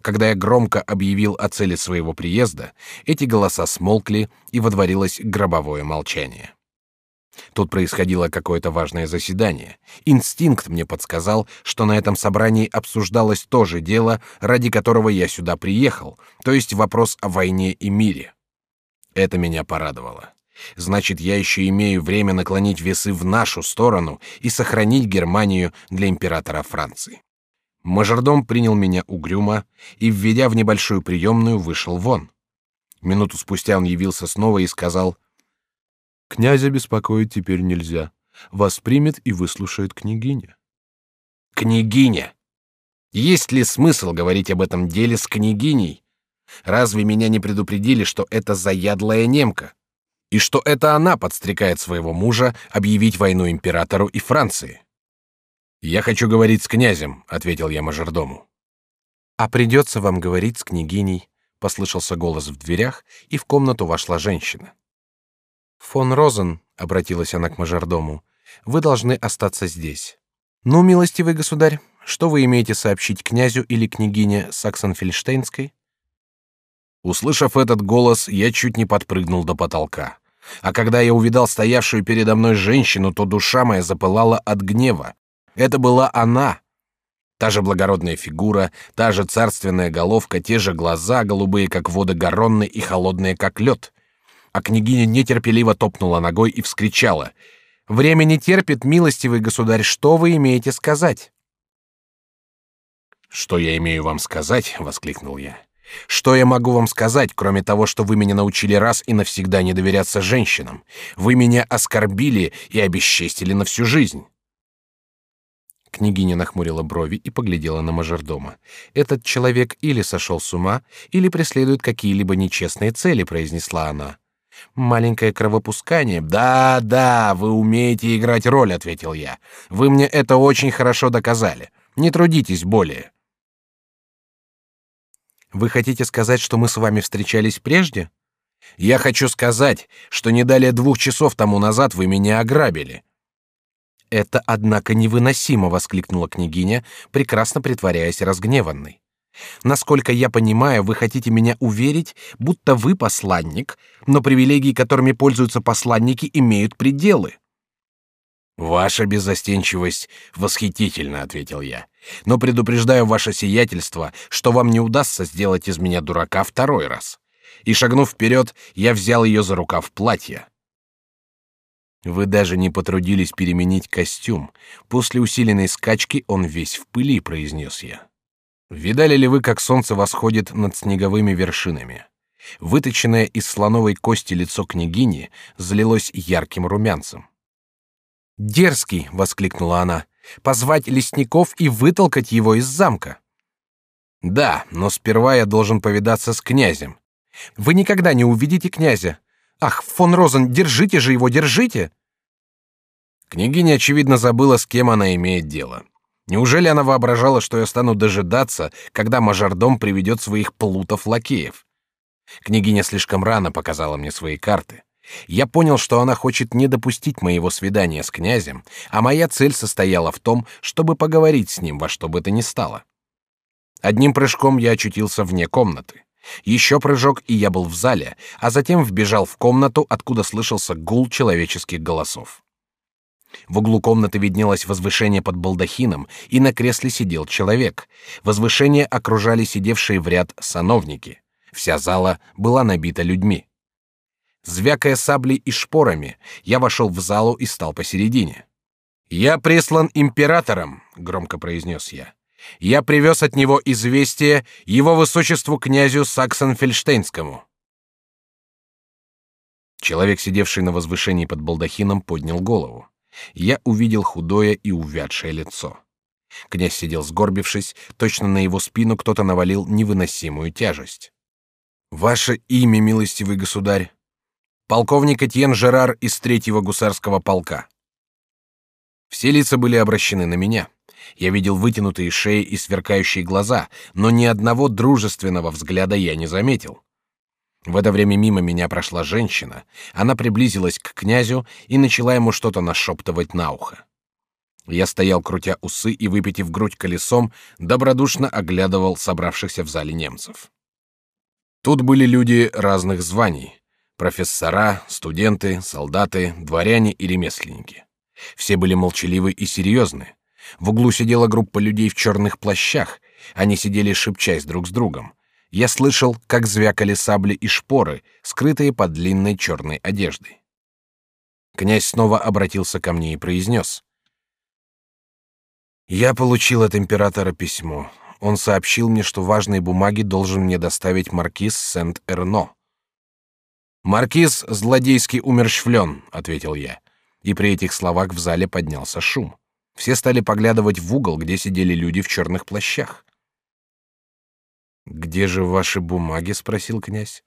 Когда я громко объявил о цели своего приезда, эти голоса смолкли, и водворилось гробовое молчание. Тут происходило какое-то важное заседание. Инстинкт мне подсказал, что на этом собрании обсуждалось то же дело, ради которого я сюда приехал, то есть вопрос о войне и мире. Это меня порадовало. Значит, я еще имею время наклонить весы в нашу сторону и сохранить Германию для императора Франции. Мажордом принял меня угрюмо и, введя в небольшую приемную, вышел вон. Минуту спустя он явился снова и сказал — Князя беспокоить теперь нельзя. Вас примет и выслушает княгиня. Княгиня! Есть ли смысл говорить об этом деле с княгиней? Разве меня не предупредили, что это заядлая немка? И что это она подстрекает своего мужа объявить войну императору и Франции? «Я хочу говорить с князем», — ответил я мажордому. «А придется вам говорить с княгиней», — послышался голос в дверях, и в комнату вошла женщина. Фон Розен, обратилась она к мажордому, вы должны остаться здесь. Ну, милостивый государь, что вы имеете сообщить князю или княгине Саксонфельштейнской? Услышав этот голос, я чуть не подпрыгнул до потолка. А когда я увидал стоявшую передо мной женщину, то душа моя запылала от гнева. Это была она. Та же благородная фигура, та же царственная головка, те же глаза, голубые, как воды Гаронны, и холодные, как лед а княгиня нетерпеливо топнула ногой и вскричала: "Время не терпит, милостивый государь, что вы имеете сказать?" "Что я имею вам сказать?" воскликнул я. Что я могу вам сказать, кроме того, что вы меня научили раз и навсегда не доверяться женщинам? Вы меня оскорбили и обесчестили на всю жизнь. Княгиня нахмурила брови и поглядела на мажордома. Этот человек или сошел с ума, или преследует какие-либо нечестные цели, произнесла она. Маленькое кровопускание. Да, да, вы умеете играть роль, ответил я. Вы мне это очень хорошо доказали. Не трудитесь более. Вы хотите сказать, что мы с вами встречались прежде? Я хочу сказать, что не далее двух часов тому назад вы меня ограбили. Это, однако, невыносимо, воскликнула княгиня, прекрасно притворяясь разгневанной. Насколько я понимаю, вы хотите меня уверить, будто вы посланник, но привилегии, которыми пользуются посланники, имеют пределы. Ваша беззастенчивость восхитительна, ответил я. Но предупреждаю ваше сиятельство, что вам не удастся сделать из меня дурака второй раз. И шагнув вперед, я взял ее за рукав платья. Вы даже не потрудились переменить костюм. После усиленной скачки он весь в пыли, произнес я. Видали ли вы, как солнце восходит над снеговыми вершинами? Выточенное из слоновой кости лицо княгини залилось ярким румянцем. Дерзкий, воскликнула она, позвать лесников и вытолкать его из замка. Да, но сперва я должен повидаться с князем. Вы никогда не увидите князя. Ах, фон Розен, держите же его, держите!» Княгиня, очевидно, забыла, с кем она имеет дело. Неужели она воображала, что я стану дожидаться, когда мажордом приведет своих плутов-лакеев? Княгиня слишком рано показала мне свои карты. Я понял, что она хочет не допустить моего свидания с князем, а моя цель состояла в том, чтобы поговорить с ним во что бы то ни стало. Одним прыжком я очутился вне комнаты. Еще прыжок, и я был в зале, а затем вбежал в комнату, откуда слышался гул человеческих голосов. В углу комнаты виднелось возвышение под балдахином, и на кресле сидел человек. Возвышение окружали сидевшие в ряд сановники. Вся зала была набита людьми. Звякая саблей и шпорами, я вошел в залу и стал посередине. «Я прислан императором», — громко произнес я. Я привез от него известие его высочеству князю Саксонфельштейнскому. Человек, сидевший на возвышении под балдахином, поднял голову. Я увидел худое и увядшее лицо. Князь сидел сгорбившись, точно на его спину кто-то навалил невыносимую тяжесть. Ваше имя, милостивый государь? Полковник Этьен Жерар из третьего гусарского полка. Все лица были обращены на меня. Я видел вытянутые шеи и сверкающие глаза, но ни одного дружественного взгляда я не заметил. В это время мимо меня прошла женщина. Она приблизилась к князю и начала ему что-то нашептывать на ухо. Я стоял, крутя усы и выпитив грудь колесом, добродушно оглядывал собравшихся в зале немцев. Тут были люди разных званий: профессора, студенты, солдаты, дворяне и ремесленники. Все были молчаливы и серьезны. В углу сидела группа людей в черных плащах. Они сидели шепчась друг с другом. Я слышал, как звякали сабли и шпоры, скрытые под длинной черной одеждой. Князь снова обратился ко мне и произнес: "Я получил от императора письмо. Он сообщил мне, что важные бумаги должен мне доставить маркиз Сент-Эрно. Маркиз злодейски умерщвлен, ответил я, и при этих словах в зале поднялся шум. Все стали поглядывать в угол, где сидели люди в черных плащах. Где же ваши бумаги? – спросил князь.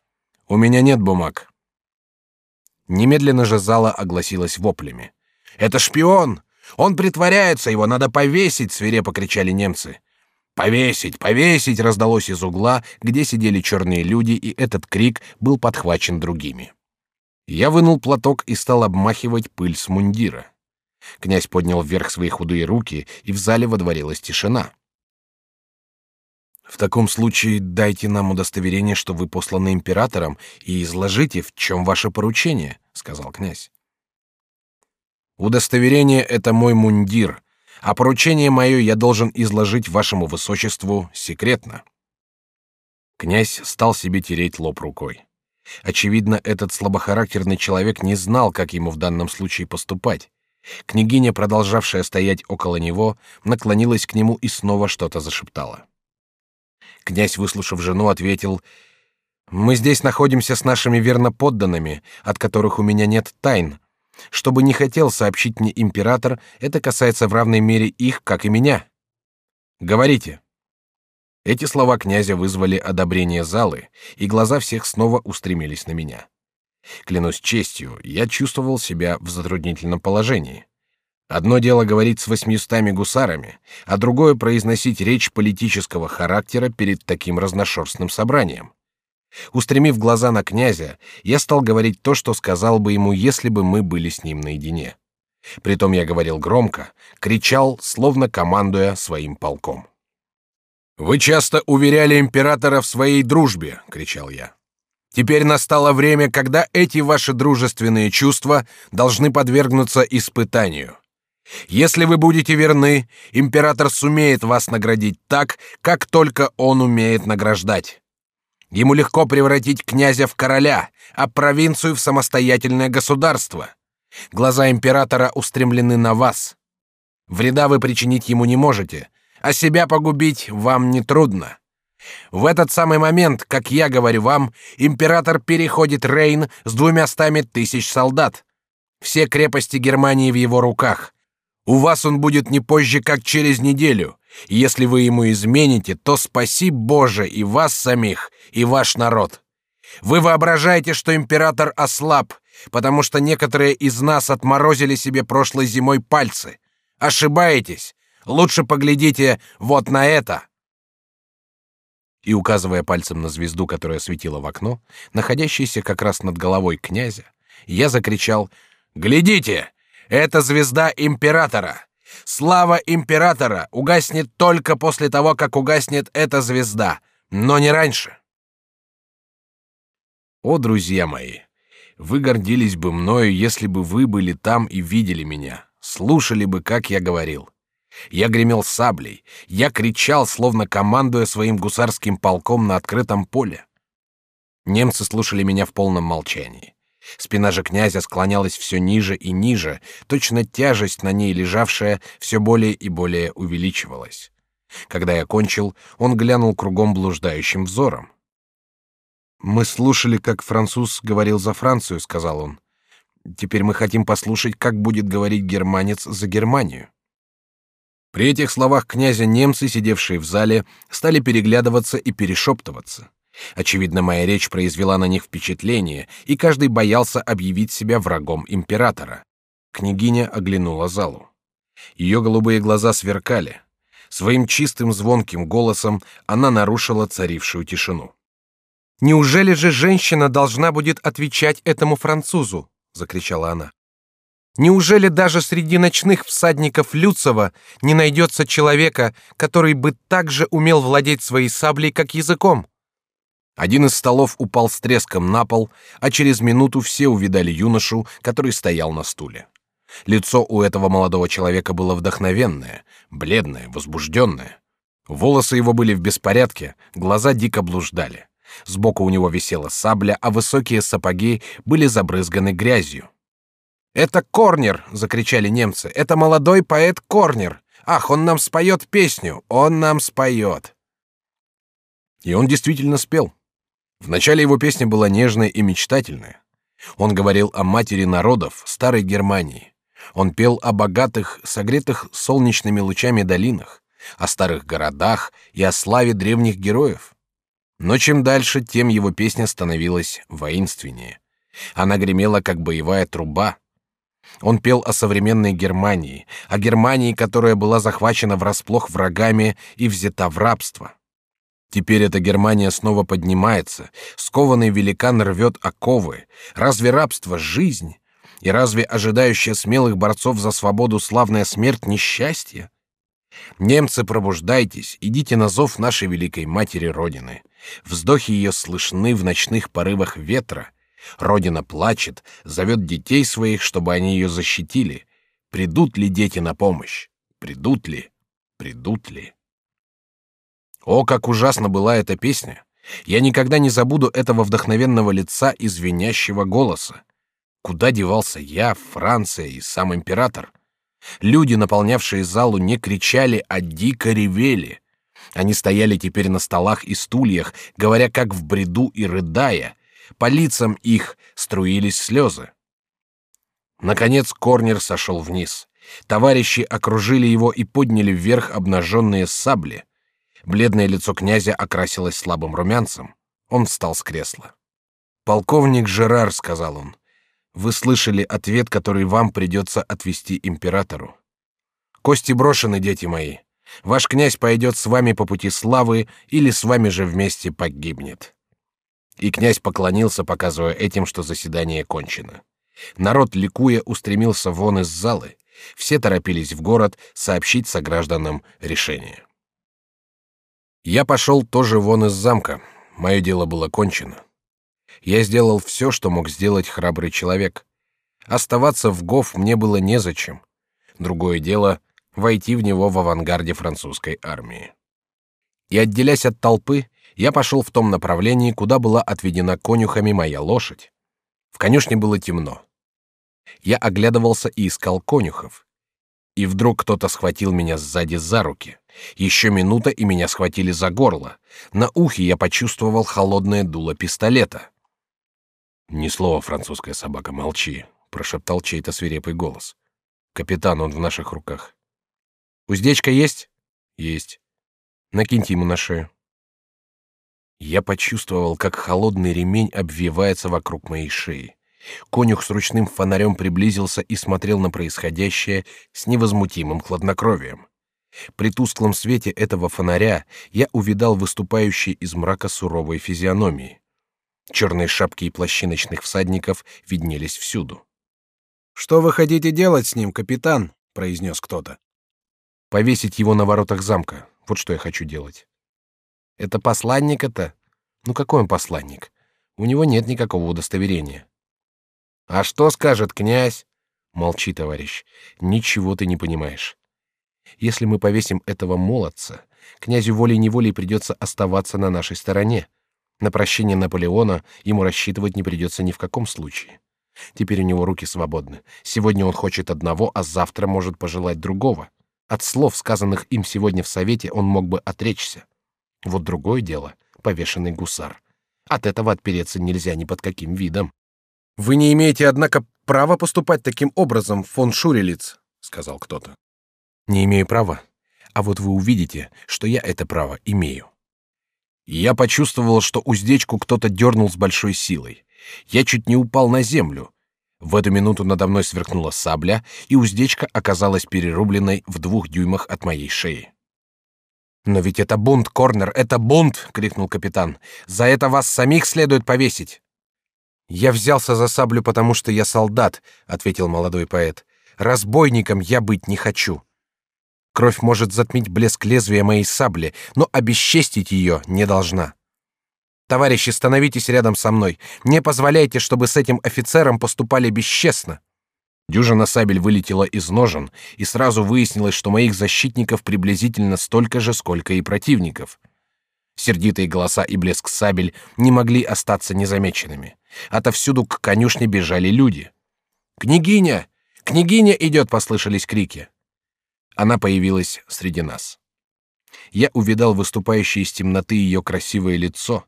У меня нет бумаг. Немедленно же зала огласилась воплями. Это шпион! Он притворяется, его надо повесить! свирепо кричали немцы. Повесить, повесить! раздалось из угла, где сидели черные люди, и этот крик был подхвачен другими. Я вынул платок и стал обмахивать пыль с мундира. Князь поднял вверх свои худые руки, и в зале водворилась тишина. В таком случае дайте нам удостоверение, что вы посланы императором, и изложите, в чем ваше поручение, сказал князь. Удостоверение это мой мундир, а поручение мое я должен изложить вашему высочеству секретно. Князь стал себе тереть лоб рукой. Очевидно, этот слабохарактерный человек не знал, как ему в данном случае поступать. Княгиня, продолжавшая стоять около него, наклонилась к нему и снова что-то зашептала. Князь, выслушав жену, ответил: "Мы здесь находимся с нашими верноподданными, от которых у меня нет тайн. Что бы не хотел сообщить мне император, это касается в равной мере их, как и меня. Говорите. Эти слова князя вызвали одобрение залы, и глаза всех снова устремились на меня. Клянусь честью, я чувствовал себя в затруднительном положении. Одно дело говорить с восьмистами гусарами, а другое произносить речь политического характера перед таким разношерстным собранием. Устремив глаза на князя, я стал говорить то, что сказал бы ему, если бы мы были с ним наедине. Притом я говорил громко, кричал, словно командуя своим полком. Вы часто уверяли императора в своей дружбе, кричал я. Теперь настало время, когда эти ваши дружественные чувства должны подвергнуться испытанию. Если вы будете верны, император сумеет вас наградить так, как только он умеет награждать. Ему легко превратить князя в короля, а провинцию в самостоятельное государство. Глаза императора устремлены на вас. Вреда вы причинить ему не можете, а себя погубить вам не трудно. В этот самый момент, как я говорю вам, император переходит Рейн с двумя стами тысяч солдат. Все крепости Германии в его руках. У вас он будет не позже, как через неделю. Если вы ему измените, то спаси Боже и вас самих, и ваш народ. Вы воображаете, что император ослаб, потому что некоторые из нас отморозили себе прошлой зимой пальцы. Ошибаетесь. Лучше поглядите вот на это. И указывая пальцем на звезду, которая светила в окно, находящейся как раз над головой князя, я закричал: "Глядите! Это звезда императора! Слава императора угаснет только после того, как угаснет эта звезда, но не раньше. О, друзья мои, вы гордились бы мною, если бы вы были там и видели меня, слушали бы, как я говорил. Я гремел саблей, я кричал, словно командуя своим гусарским полком на открытом поле. Немцы слушали меня в полном молчании. Спина же князя склонялась все ниже и ниже, точно тяжесть на ней лежавшая все более и более увеличивалась. Когда я кончил, он глянул кругом блуждающим взором. Мы слушали, как француз говорил за Францию, сказал он. Теперь мы хотим послушать, как будет говорить германец за Германию. При этих словах князя немцы, сидевшие в зале, стали переглядываться и перешептываться. Очевидно, моя речь произвела на них впечатление, и каждый боялся объявить себя врагом императора. Княгиня оглянула залу. Ее голубые глаза сверкали. Своим чистым звонким голосом она нарушила царившую тишину. Неужели же женщина должна будет отвечать этому французу? закричала она. Неужели даже среди ночных всадников Люцева не найдется человека, который бы так же умел владеть своей саблей, как языком? Один из столов упал с треском на пол, а через минуту все увидали юношу, который стоял на стуле. Лицо у этого молодого человека было вдохновенное, бледное, возбужденное. Волосы его были в беспорядке, глаза дико блуждали. Сбоку у него висела сабля, а высокие сапоги были забрызганы грязью. «Это Корнер!» — закричали немцы. «Это молодой поэт Корнер! Ах, он нам споет песню! Он нам споет!» И он действительно спел. В начале его песня была нежная и мечтательная. Он говорил о матери народов старой Германии. Он пел о богатых, согретых солнечными лучами долинах, о старых городах и о славе древних героев. Но чем дальше, тем его песня становилась воинственнее. Она гремела как боевая труба. Он пел о современной Германии, о Германии, которая была захвачена врасплох врагами и взята в рабство. Теперь эта Германия снова поднимается, скованный великан рвет оковы. Разве рабство жизнь? И разве ожидающая смелых борцов за свободу славная смерть несчастье? Немцы, пробуждайтесь, идите на зов нашей великой матери Родины. Вздохи ее слышны в ночных порывах ветра. Родина плачет, зовет детей своих, чтобы они ее защитили. Придут ли дети на помощь? Придут ли? Придут ли? О, как ужасно была эта песня! Я никогда не забуду этого вдохновенного лица и звенящего голоса. Куда девался я, Франция и сам император? Люди, наполнявшие залу, не кричали, а дико ревели. Они стояли теперь на столах и стульях, говоря как в бреду и рыдая. По лицам их струились слезы. Наконец Корнер сошел вниз. Товарищи окружили его и подняли вверх обнаженные сабли. Бледное лицо князя окрасилось слабым румянцем. Он встал с кресла. Полковник Жерар, сказал он, вы слышали ответ, который вам придется отвести императору. Кости брошены, дети мои. Ваш князь пойдет с вами по пути славы или с вами же вместе погибнет. И князь поклонился, показывая этим, что заседание кончено. Народ ликуя устремился вон из залы. Все торопились в город сообщить согражданам решение. Я пошел тоже вон из замка. Мое дело было кончено. Я сделал все, что мог сделать храбрый человек. Оставаться в Гоф мне было незачем. Другое дело — войти в него в авангарде французской армии. И отделясь от толпы, я пошел в том направлении, куда была отведена конюхами моя лошадь. В конюшне было темно. Я оглядывался и искал конюхов. И вдруг кто-то схватил меня сзади за руки. Еще минута, и меня схватили за горло. На ухе я почувствовал холодное дуло пистолета. Ни слова, французская собака, молчи, прошептал чей-то свирепый голос. Капитан, он в наших руках. Уздечка есть? Есть. Накиньте ему на шею. Я почувствовал, как холодный ремень обвивается вокруг моей шеи. Конюх с ручным фонарем приблизился и смотрел на происходящее с невозмутимым хладнокровием. При тусклом свете этого фонаря я увидал выступающие из мрака суровые физиономии. Черные шапки и плащи ночных всадников виднелись всюду. Что вы хотите делать с ним, капитан? произнес кто-то. Повесить его на воротах замка. Вот что я хочу делать. Это посланник это? Ну какой он посланник? У него нет никакого удостоверения. А что скажет князь? Молчи, товарищ. Ничего ты не понимаешь. Если мы повесим этого молодца, князю волей-неволей придется оставаться на нашей стороне. На прощение Наполеона ему рассчитывать не придется ни в каком случае. Теперь у него руки свободны. Сегодня он хочет одного, а завтра может пожелать другого. От слов, сказанных им сегодня в совете, он мог бы отречься. Вот другое дело — повешенный гусар. От этого отпереться нельзя ни под каким видом. Вы не имеете, однако, права поступать таким образом, фон Шурелиц, сказал кто-то. Не имею права. А вот вы увидите, что я это право имею. Я почувствовал, что уздечку кто-то дернул с большой силой. Я чуть не упал на землю. В эту минуту надо мной сверкнула сабля, и уздечка оказалась перерубленной в двух дюймах от моей шеи. Но ведь это бунт, Корнер, это бунт, крикнул капитан. За это вас самих следует повесить. Я взялся за саблю, потому что я солдат, ответил молодой поэт. Разбойником я быть не хочу. Кровь может затмить блеск лезвия моей сабли, но обесчестить ее не должна. Товарищи, становитесь рядом со мной. Не позволяйте, чтобы с этим офицером поступали бесчестно. Дюжина сабель вылетела из ножен, и сразу выяснилось, что моих защитников приблизительно столько же, сколько и противников. Сердитые голоса и блеск сабель не могли остаться незамеченными. Отовсюду к конюшне бежали люди. «Княгиня! Княгиня идет!» — послышались крики. Она появилась среди нас. Я увидал выступающее из темноты ее красивое лицо.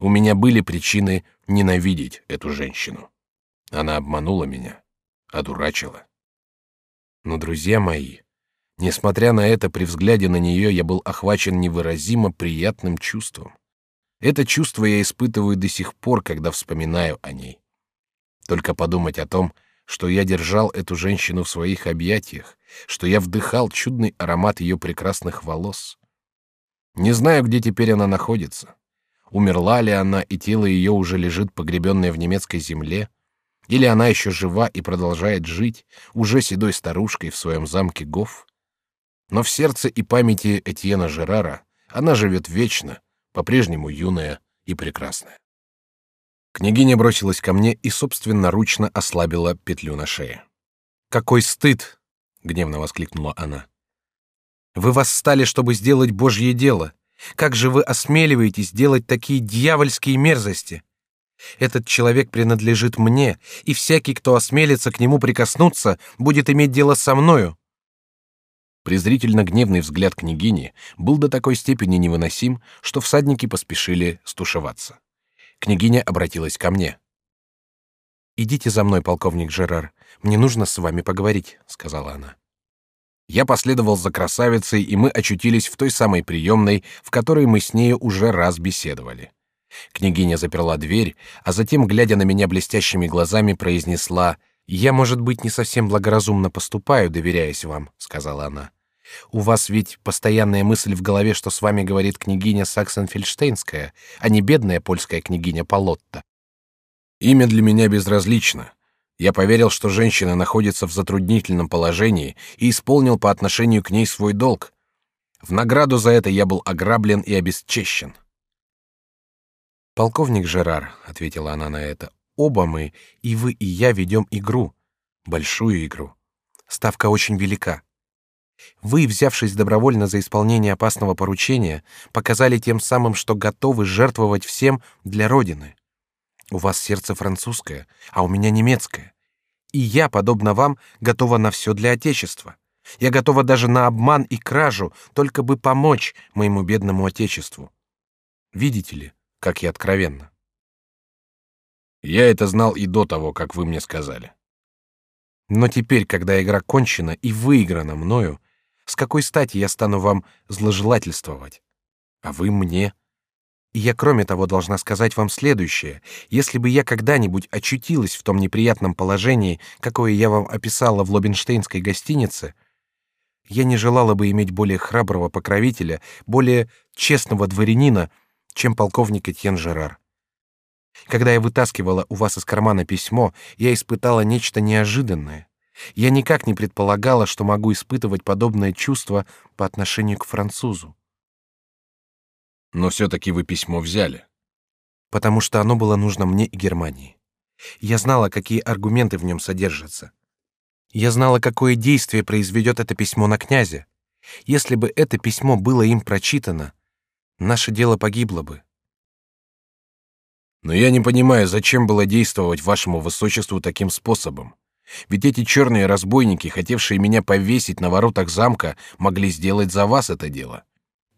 У меня были причины ненавидеть эту женщину. Она обманула меня, одурачила. Но, друзья мои, несмотря на это, при взгляде на нее я был охвачен невыразимо приятным чувством. Это чувство я испытываю до сих пор, когда вспоминаю о ней. Только подумать о том, что я держал эту женщину в своих объятиях, что я вдыхал чудный аромат ее прекрасных волос. Не знаю, где теперь она находится. Умерла ли она, и тело ее уже лежит погребенное в немецкой земле, или она еще жива и продолжает жить, уже седой старушкой в своем замке Гоф. Но в сердце и памяти Этьена Жерара она живет вечно, по-прежнему юная и прекрасная. Княгиня бросилась ко мне и собственноручно ослабила петлю на шее. Какой стыд! гневно воскликнула она. Вы восстали, чтобы сделать Божье дело. Как же вы осмеливаетесь делать такие дьявольские мерзости? Этот человек принадлежит мне, и всякий, кто осмелится к нему прикоснуться, будет иметь дело со мною. Презрительно гневный взгляд княгини был до такой степени невыносим, что всадники поспешили стушеваться. Княгиня обратилась ко мне. Идите за мной, полковник Жерар. мне нужно с вами поговорить, сказала она. Я последовал за красавицей, и мы очутились в той самой приемной, в которой мы с нею уже раз беседовали. Княгиня заперла дверь, а затем, глядя на меня блестящими глазами, произнесла: "Я, может быть, не совсем благоразумно поступаю, доверяясь вам", сказала она. "У вас ведь постоянная мысль в голове, что с вами говорит княгиня Саксенфельдштейнская, а не бедная польская княгиня Полотта. Имя для меня безразлично. Я поверил, что женщина находится в затруднительном положении и исполнил по отношению к ней свой долг. В награду за это я был ограблен и обесчещен. Полковник Жерар, ответила она на это, оба мы, и вы, и я ведем игру, большую игру. Ставка очень велика. Вы, взявшись добровольно за исполнение опасного поручения, показали тем самым, что готовы жертвовать всем для родины. У вас сердце французское, а у меня немецкое. И я, подобно вам, готова на все для отечества. Я готова даже на обман и кражу, только бы помочь моему бедному отечеству. Видите ли, как я откровенна? Я это знал и до того, как вы мне сказали. Но теперь, когда игра кончена и выиграна мною, с какой стати я стану вам зложелательствовать? А вы мне? И я, кроме того, должна сказать вам следующее: если бы я когда-нибудь очутилась в том неприятном положении, какое я вам описала в Лобенштейнской гостинице, я не желала бы иметь более храброго покровителя, более честного дворянина, чем полковник Этьен Жерар. Когда я вытаскивала у вас из кармана письмо, я испытала нечто неожиданное. Я никак не предполагала, что могу испытывать подобное чувство по отношению к французу. Но все-таки вы письмо взяли. Потому что оно было нужно мне и Германии. Я знала, какие аргументы в нем содержатся. Я знала, какое действие произведет это письмо на князя. Если бы это письмо было им прочитано, наше дело погибло бы. Но я не понимаю, зачем было действовать вашему высочеству таким способом. Ведь эти черные разбойники, хотевшие меня повесить на воротах замка, могли сделать за вас это дело.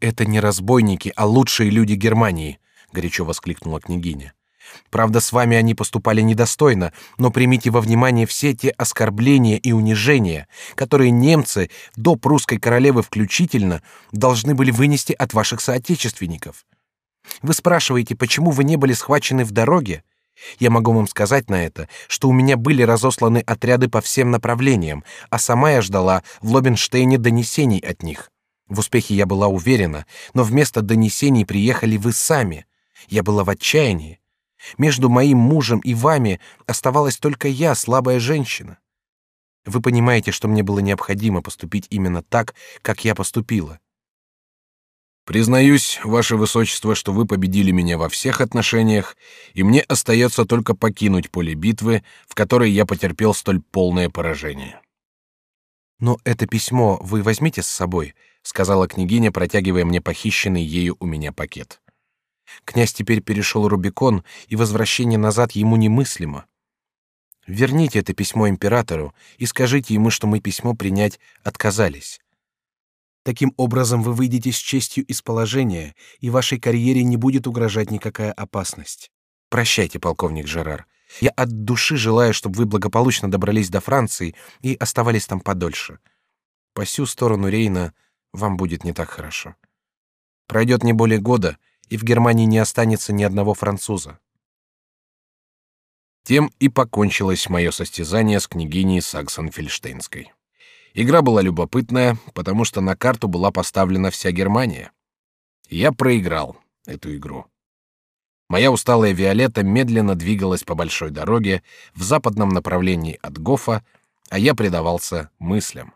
Это не разбойники, а лучшие люди Германии, горячо воскликнула княгиня. Правда, с вами они поступали недостойно, но примите во внимание все те оскорбления и унижения, которые немцы до прусской королевы включительно должны были вынести от ваших соотечественников. Вы спрашиваете, почему вы не были схвачены в дороге? Я могу вам сказать на это, что у меня были разосланы отряды по всем направлениям, а сама я ждала в Лобенштейне донесений от них. В успехе я была уверена, но вместо донесений приехали вы сами. Я была в отчаянии. Между моим мужем и вами оставалась только я, слабая женщина. Вы понимаете, что мне было необходимо поступить именно так, как я поступила. Признаюсь, ваше высочество, что вы победили меня во всех отношениях, и мне остается только покинуть поле битвы, в которой я потерпел столь полное поражение. Но это письмо вы возьмите с собой, сказала княгиня, протягивая мне похищенный ею у меня пакет. Князь теперь перешел Рубикон, и возвращение назад ему немыслимо. Верните это письмо императору и скажите ему, что мы письмо принять отказались. Таким образом вы выйдете с честью из положения, и вашей карьере не будет угрожать никакая опасность. Прощайте, полковник Жерар. Я от души желаю, чтобы вы благополучно добрались до Франции и оставались там подольше. По сю сторону Рейна вам будет не так хорошо. Пройдет не более года, и в Германии не останется ни одного француза. Тем и покончилось мое состязание с княгиней Саксон-Фельштейнской. Игра была любопытная, потому что на карту была поставлена вся Германия. Я проиграл эту игру. Моя усталая Виолетта медленно двигалась по большой дороге в западном направлении от Гофа, а я предавался мыслям.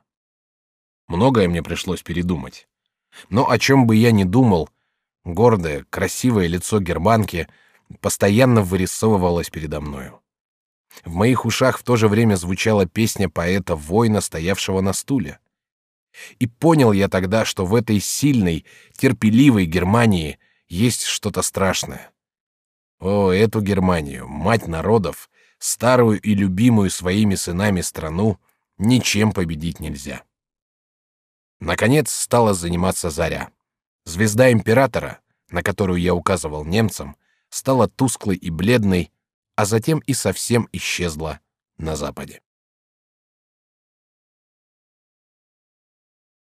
Многое мне пришлось передумать. Но о чем бы я ни думал, гордое, красивое лицо германки постоянно вырисовывалось передо мною. В моих ушах в то же время звучала песня поэта-воина, стоявшего на стуле. И понял я тогда, что в этой сильной, терпеливой Германии есть что-то страшное. О, эту Германию, мать народов, старую и любимую своими сынами страну, ничем победить нельзя. Наконец стала заниматься заря. Звезда императора, на которую я указывал немцам, стала тусклой и бледной, а затем и совсем исчезла на западе.